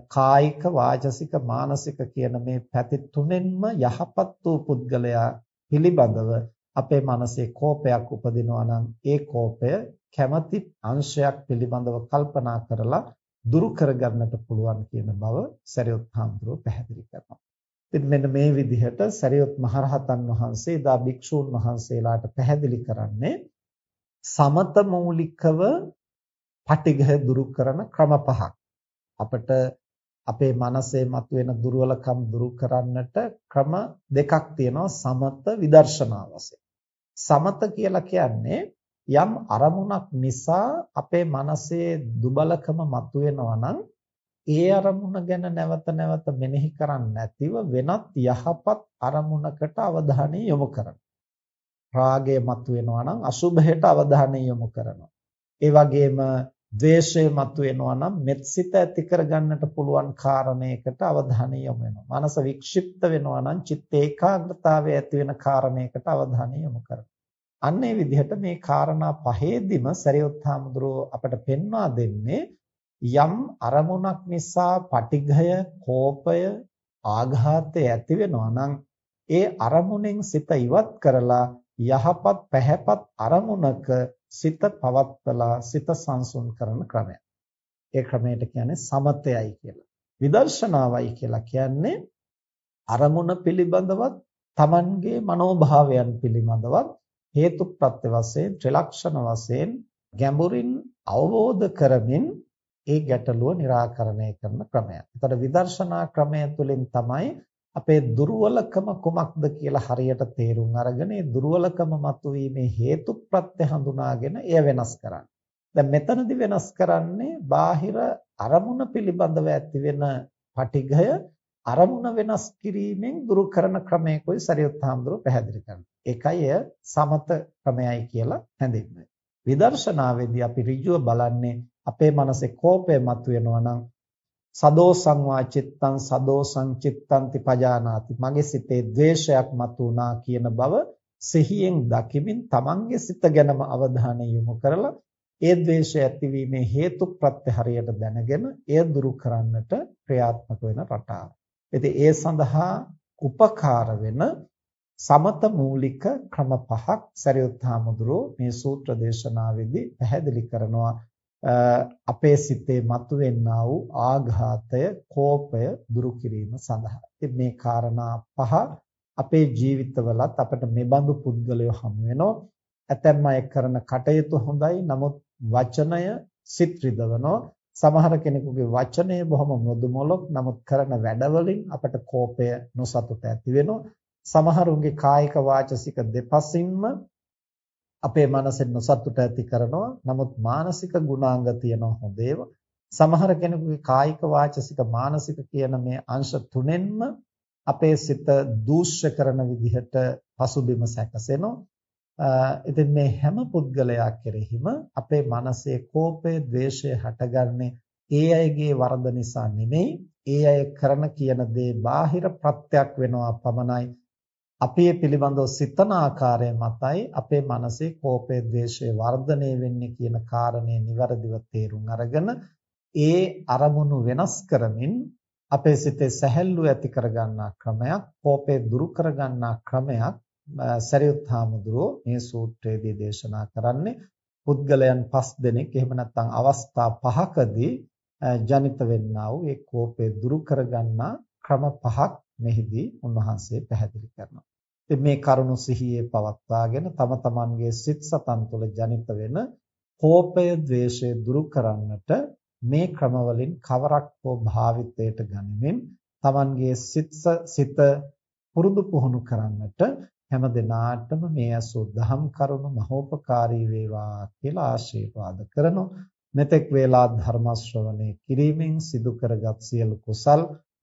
කායික වාචසික මානසික කියන මේ පැති තුනෙන්ම යහපත් වූ පුද්ගලයා පිළිබඳව අපේ මනසේ කෝපයක් උපදිනවා නම් ඒ කෝපය කැමැති අංශයක් පිළිබඳව කල්පනා කරලා දුරු කරගන්නට පුළුවන් කියන බව සරියුත් හාමුදුරුවෝ පැහැදිලි කරනවා. ඉතින් මෙන්න මේ විදිහට සරියොත් මහරහතන් වහන්සේ දා භික්ෂූන් වහන්සේලාට පැහැදිලි කරන්නේ සමත මූලිකව පටිඝය දුරු කරන ක්‍රම පහක්. අපිට අපේ මනසේ මතුවෙන දුර්වලකම් දුරු කරන්නට ක්‍රම දෙකක් තියෙනවා සමත විදර්ශනා වශයෙන්. සමත කියලා කියන්නේ යම් අරමුණක් නිසා අපේ මනසේ දුබලකම මතුවෙනවා නම් ඒ අරමුණ ගැන නැවත නැවත මෙනෙහි කරන්නේ නැතිව වෙනත් යහපත් අරමුණකට අවධානය යොමු කරනවා. රාගය මතුවෙනවා නම් අසුභයට අවධානය යොමු කරනවා. ඒ වගේම ද්වේෂය මතුවෙනවා නම් මෙත්සිත ඇති කරගන්නට පුළුවන් කාරණයකට අවධානය යොමු වෙනවා. මනස වික්ෂිප්ත වෙනවා නම් චිත්ත ඒකාග්‍රතාවය ඇති වෙන කාරණයකට අවධානය යොමු කරනවා. අන්න ඒ විදිහට මේ කාරණා පහේදිම සරියොත් හාමුදුරුව අපට පෙන්වා දෙන්නේ යම් අරමුණක් නිසා පටිඝය, කෝපය, ආඝාතය ඇති වෙනවා නම් ඒ අරමුණෙන් සිත ඉවත් කරලා යහපත් පැහැපත් අරමුණක සිත පවත්වලා සිත සංසුන් කරන ක්‍රමයක්. ඒ ක්‍රමයට කියන්නේ සමතයයි කියලා. විදර්ශනාවයි කියලා කියන්නේ අරමුණ පිළිබඳවත් Tamanගේ මනෝභාවයන් පිළිබඳවත් හේතු ප්‍රත්‍ය වශයෙන් ත්‍රිලක්ෂණ වශයෙන් ගැඹුරින් අවබෝධ කරමින් ඒ ගැටලුව निराකරණය කරන ක්‍රමයක්. එතකොට විදර්ශනා ක්‍රමය තුළින් තමයි අපේ දුර්වලකම කුමක්ද කියලා හරියට තේරුම් අරගෙන ඒ දුර්වලකම මතුවීමේ හේතු ප්‍රත්‍ය හඳුනාගෙන එය වෙනස් කරන්නේ. දැන් මෙතනදි වෙනස් කරන්නේ බාහිර අරමුණ පිළිබඳව ඇති වෙන පටිඝය අරමුණ වෙනස් කිරීමෙන් දුරු කරන ක්‍රමයකයි සරියුත් හාමුදුරුවෝ පැහැදිලි කරන්නේ. ඒකයි එය සමත ක්‍රමයයි කියලා හැඳින්වෙන්නේ. විදර්ශනාවේදී අපි ඍජුව බලන්නේ අපේ මනසේ කෝපය මතුවෙනවා නම් සදෝසං වා චිත්තං සදෝසං චිත්තන්ති පජානාති මගේ සිතේ ද්වේෂයක් මතුණා කියන බව සිහියෙන් දකිමින් තමන්ගේ සිත ගැනම අවධානය යොමු කරලා ඒ ද්වේෂය ඇතිවීමේ හේතු ප්‍රත්‍ය හරියට දැනගෙන එය දුරු කරන්නට ක්‍රියාත්මක වෙන රටාව. ඉතින් ඒ සඳහා උපකාර වෙන සමත මූලික ක්‍රම පහක් සරියුත් හාමුදුරුවෝ මේ සූත්‍ර දේශනාවේදී පැහැදිලි කරනවා අපේ සිතේ මතුවෙනා වූ ආඝාතය, කෝපය දුරු කිරීම සඳහා. ඉතින් මේ காரணා පහ අපේ ජීවිතවලත් අපිට මෙබඳු පුද්ගලයෝ හමු වෙනවා. ඇතැම් අය කරන කටයුතු හොඳයි. නමුත් වචනය සිත් රිදවනවා. සමහර කෙනෙකුගේ වචනය බොහොම මෘදු මොලොක්. නමුත් කරන වැඩවලින් අපට කෝපය නොසතුට ඇති වෙනවා. සමහරුන්ගේ කායික වාචසික දෙපසින්ම අපේ මනසෙන් නොසතුට ඇති කරනවා. නමුත් මානසික ගුණාංග තියෙන හොඳ ඒවා. සමහර කෙනෙකුගේ කායික වාචසික මානසික කියන මේ අංශ තුනෙන්ම අපේ සිත දූෂ්‍ය කරන විදිහට පසුබිම සැකසෙනවා. ඉතින් මේ හැම පුද්ගලයා කෙරෙහිම අපේ මනසේ කෝපය, ද්වේෂය හටගන්නේ ඒ අයගේ වරද නිසා නෙමෙයි. ඒ අය කරන කියන දේ බාහිර ප්‍රත්‍යක් වෙනවා පමණයි. අපි මේ පිළිබඳව සිතන ආකාරය මතයි අපේ මනසේ කෝපය, ද්වේෂය වර්ධනය වෙන්නේ කියන කාරණේ નિවරදිව තේරුම් අරගෙන ඒ අරමුණු වෙනස් කරමින් අපේ සිතේ සැහැල්ලු ඇති කරගන්නා ක්‍රමයක්, කෝපය දුරු කරගන්නා ක්‍රමයක් සරියුත් හාමුදුරුවෝ මේ සූත්‍රයේදී දේශනා කරන්නේ පුද්ගලයන් පස් දෙනෙක් එහෙම නැත්නම් අවස්ථා පහකදී ජනිත වෙන්නා වූ ඒ කෝපය දුරු කරගන්නා ක්‍රම පහක් මෙහිදී උන්වහන්සේ පැහැදිලි කරනවා. ඉතින් මේ කරුණු සිහියේ පවත්වාගෙන තම තමන්ගේ සිත් සතන් තුළ ජනිත වෙන කෝපය, ద్వේෂය දුරු කරන්නට මේ ක්‍රමවලින් කවරක් හෝ භාවිතයට ගනිමින් තමන්ගේ සිත් සිත පුරුදු පුහුණු කරන්නට හැම දිනාටම මේ අසු දහම් කරුණු මහෝපකාරී වේවා කියලා ආශිර්වාද කරනවා. මෙතෙක් වේලා ධර්ම ශ්‍රවණය කිරීමෙන් සිදු කරගත් සියලු කුසල්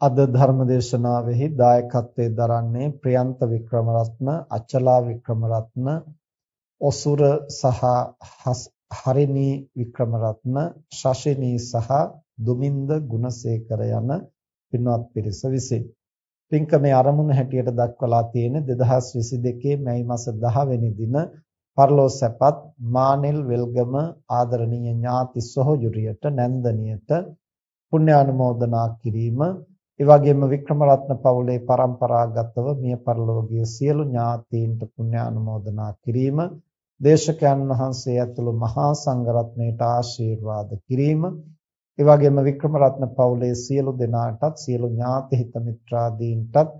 අද ධර්ම දේශනාවෙහි දායකත්වයෙන් දරන්නේ ප්‍රියන්ත වික්‍රමරත්න අචලා වික්‍රමරත්න ඔසුර සහ හරිනී වික්‍රමරත්න ශෂිනී සහ දුමින්ද ගුණසේකර යන පින්වත් පිරිස විසින්. පින්කමේ ආරමුණ හැටියට දක්වලා තියෙන 2022 මැයි මාස 10 වෙනි දින පරලෝ සැපත් මානෙල් වෙල්ගම ආදරණීය ඥාති සොහොයුරියට නැන්දනියට පුණ්‍යානුමෝදනා කිරීම ඒ වගේම වික්‍රමරත්න පවුලේ પરම්පරාගතව මිය පරලෝකීය සියලු ඥාතීන්ට පුණ්‍යානුමෝදනා කිරීම දේශකයන් වහන්සේ ඇතුළු මහා සංඝරත්නයට ආශිර්වාද කිරීම ඒ වගේම වික්‍රමරත්න පවුලේ සියලු දෙනාටත් සියලු ඥාති හිත මිත්‍රාදීන්ටත්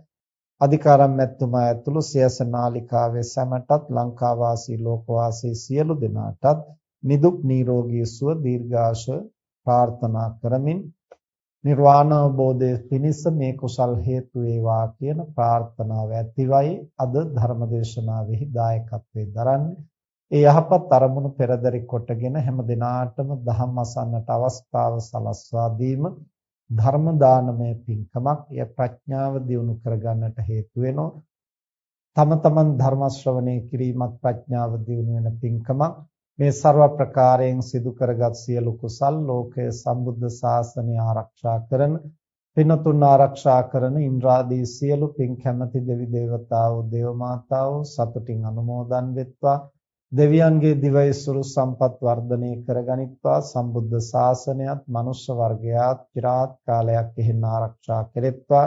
අධිකාරම් මැතිතුමා ඇතුළු සියස නාලිකාවේ සැමටත් ලංකා වාසී ලෝක වාසී සියලු දෙනාටත් නිදුක් නිරෝගී සුව දීර්ඝාෂ ප්‍රාර්ථනා කරමින් නිර්වාණ අවබෝධයේ පිණිස මේ කුසල් හේතු වේවා කියන ප්‍රාර්ථනාව ඇතිවයි. අද ධර්මදේශනාවෙහි දායකත්වයෙන් දරන්නේ ඒ යහපත් අරමුණු පෙරදරි කොටගෙන හැම දිනාටම ධම්ම අසන්නට අවස්ථාව සලස්වා දීම ධර්ම දානමය පින්කමක්. එය ප්‍රඥාව දියුණු කරගන්නට හේතු වෙනවා. තම තමන් ධර්ම ශ්‍රවණය කිරීමත් ප්‍රඥාව දියුණු වෙන පින්කමක්. මේ ਸਰව ප්‍රකාරයෙන් සිදු කරගත් සියලු කුසල් ලෝකයේ සම්බුද්ධ ශාසනය ආරක්ෂා කරන පිනතුන් ආරක්ෂා කරන ඉන්ද්‍රාදී සියලු පින් කැමැති දෙවි දේවතාවෝ දේව මාතාවෝ සතුටින් අනුමෝදන් වෙත්වා. දෙවියන්ගේ දිවයිසුරු සම්පත් වර්ධනය කරගනිත්වා. සම්බුද්ධ ශාසනයත් මනුෂ්‍ය වර්ගයාත් চিරාත් කාලයක් එහෙන් ආරක්ෂා කෙරෙත්වා.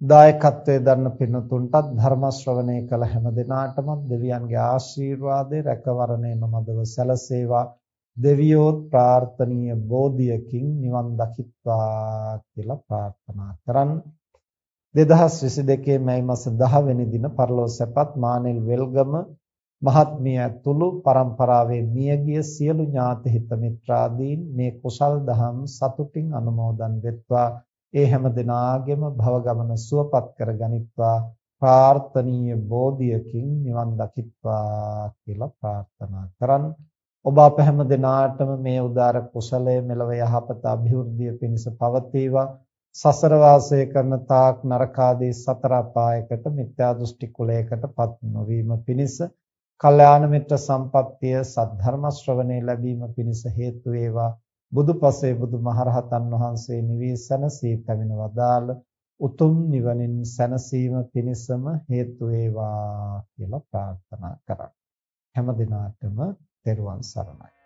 දායකත්වයේ දරන පින්තුන්ටත් ධර්ම ශ්‍රවණය කළ හැම දිනාටම දෙවියන්ගේ ආශිර්වාදේ රැකවරණය නොමදව සැලසේවා. දෙවියෝත් ප්‍රාර්ථනීය බෝධියකින් නිවන් දකිත්වා කියලා ප්‍රාර්ථනා කරන් 2022 මැයි මාස 10 වෙනි දින පරලෝ සැපත් මානෙල් වෙල්ගම මහත්මිය ඇතුළු પરම්පරාවේ මියගිය සියලු ඥාති හිත මිත්‍රාදීන් මේ කුසල් දහම් සතුටින් අනුමෝදන් වෙත්වා. ඒ හැම දිනාගෙම භව ගමන සුවපත් කර ගනිත්වා ප්‍රාර්ථනීය බෝධියකින් නිවන් දකිත්වා කියලා ප්‍රාර්ථනා කරන් ඔබ අප හැම දිනාටම මේ උදාර කුසලයේ මෙලව යහපත અભිවෘද්ධිය පිණිස පවතිවා. සසර වාසය කරන තාක් නරකාදී සතර අපායකට මිත්‍යා දෘෂ්ටි කුලයකටපත් නොවීම පිණිස කල්යාණ මිත්‍ර සම්පත්තිය සද්ධර්ම ශ්‍රවණේ ලැබීම පිණිස හේතු වේවා. බුදුපසේ බුදුමහරහතන් වහන්සේ නිවී සැනසී පැමිණ වදාළ උතුම් නිවනින් සැනසීම පිණිසම හේතු වේවා කියලා ප්‍රාර්ථනා කරා. හැම දිනාටම තෙරුවන් සරණයි.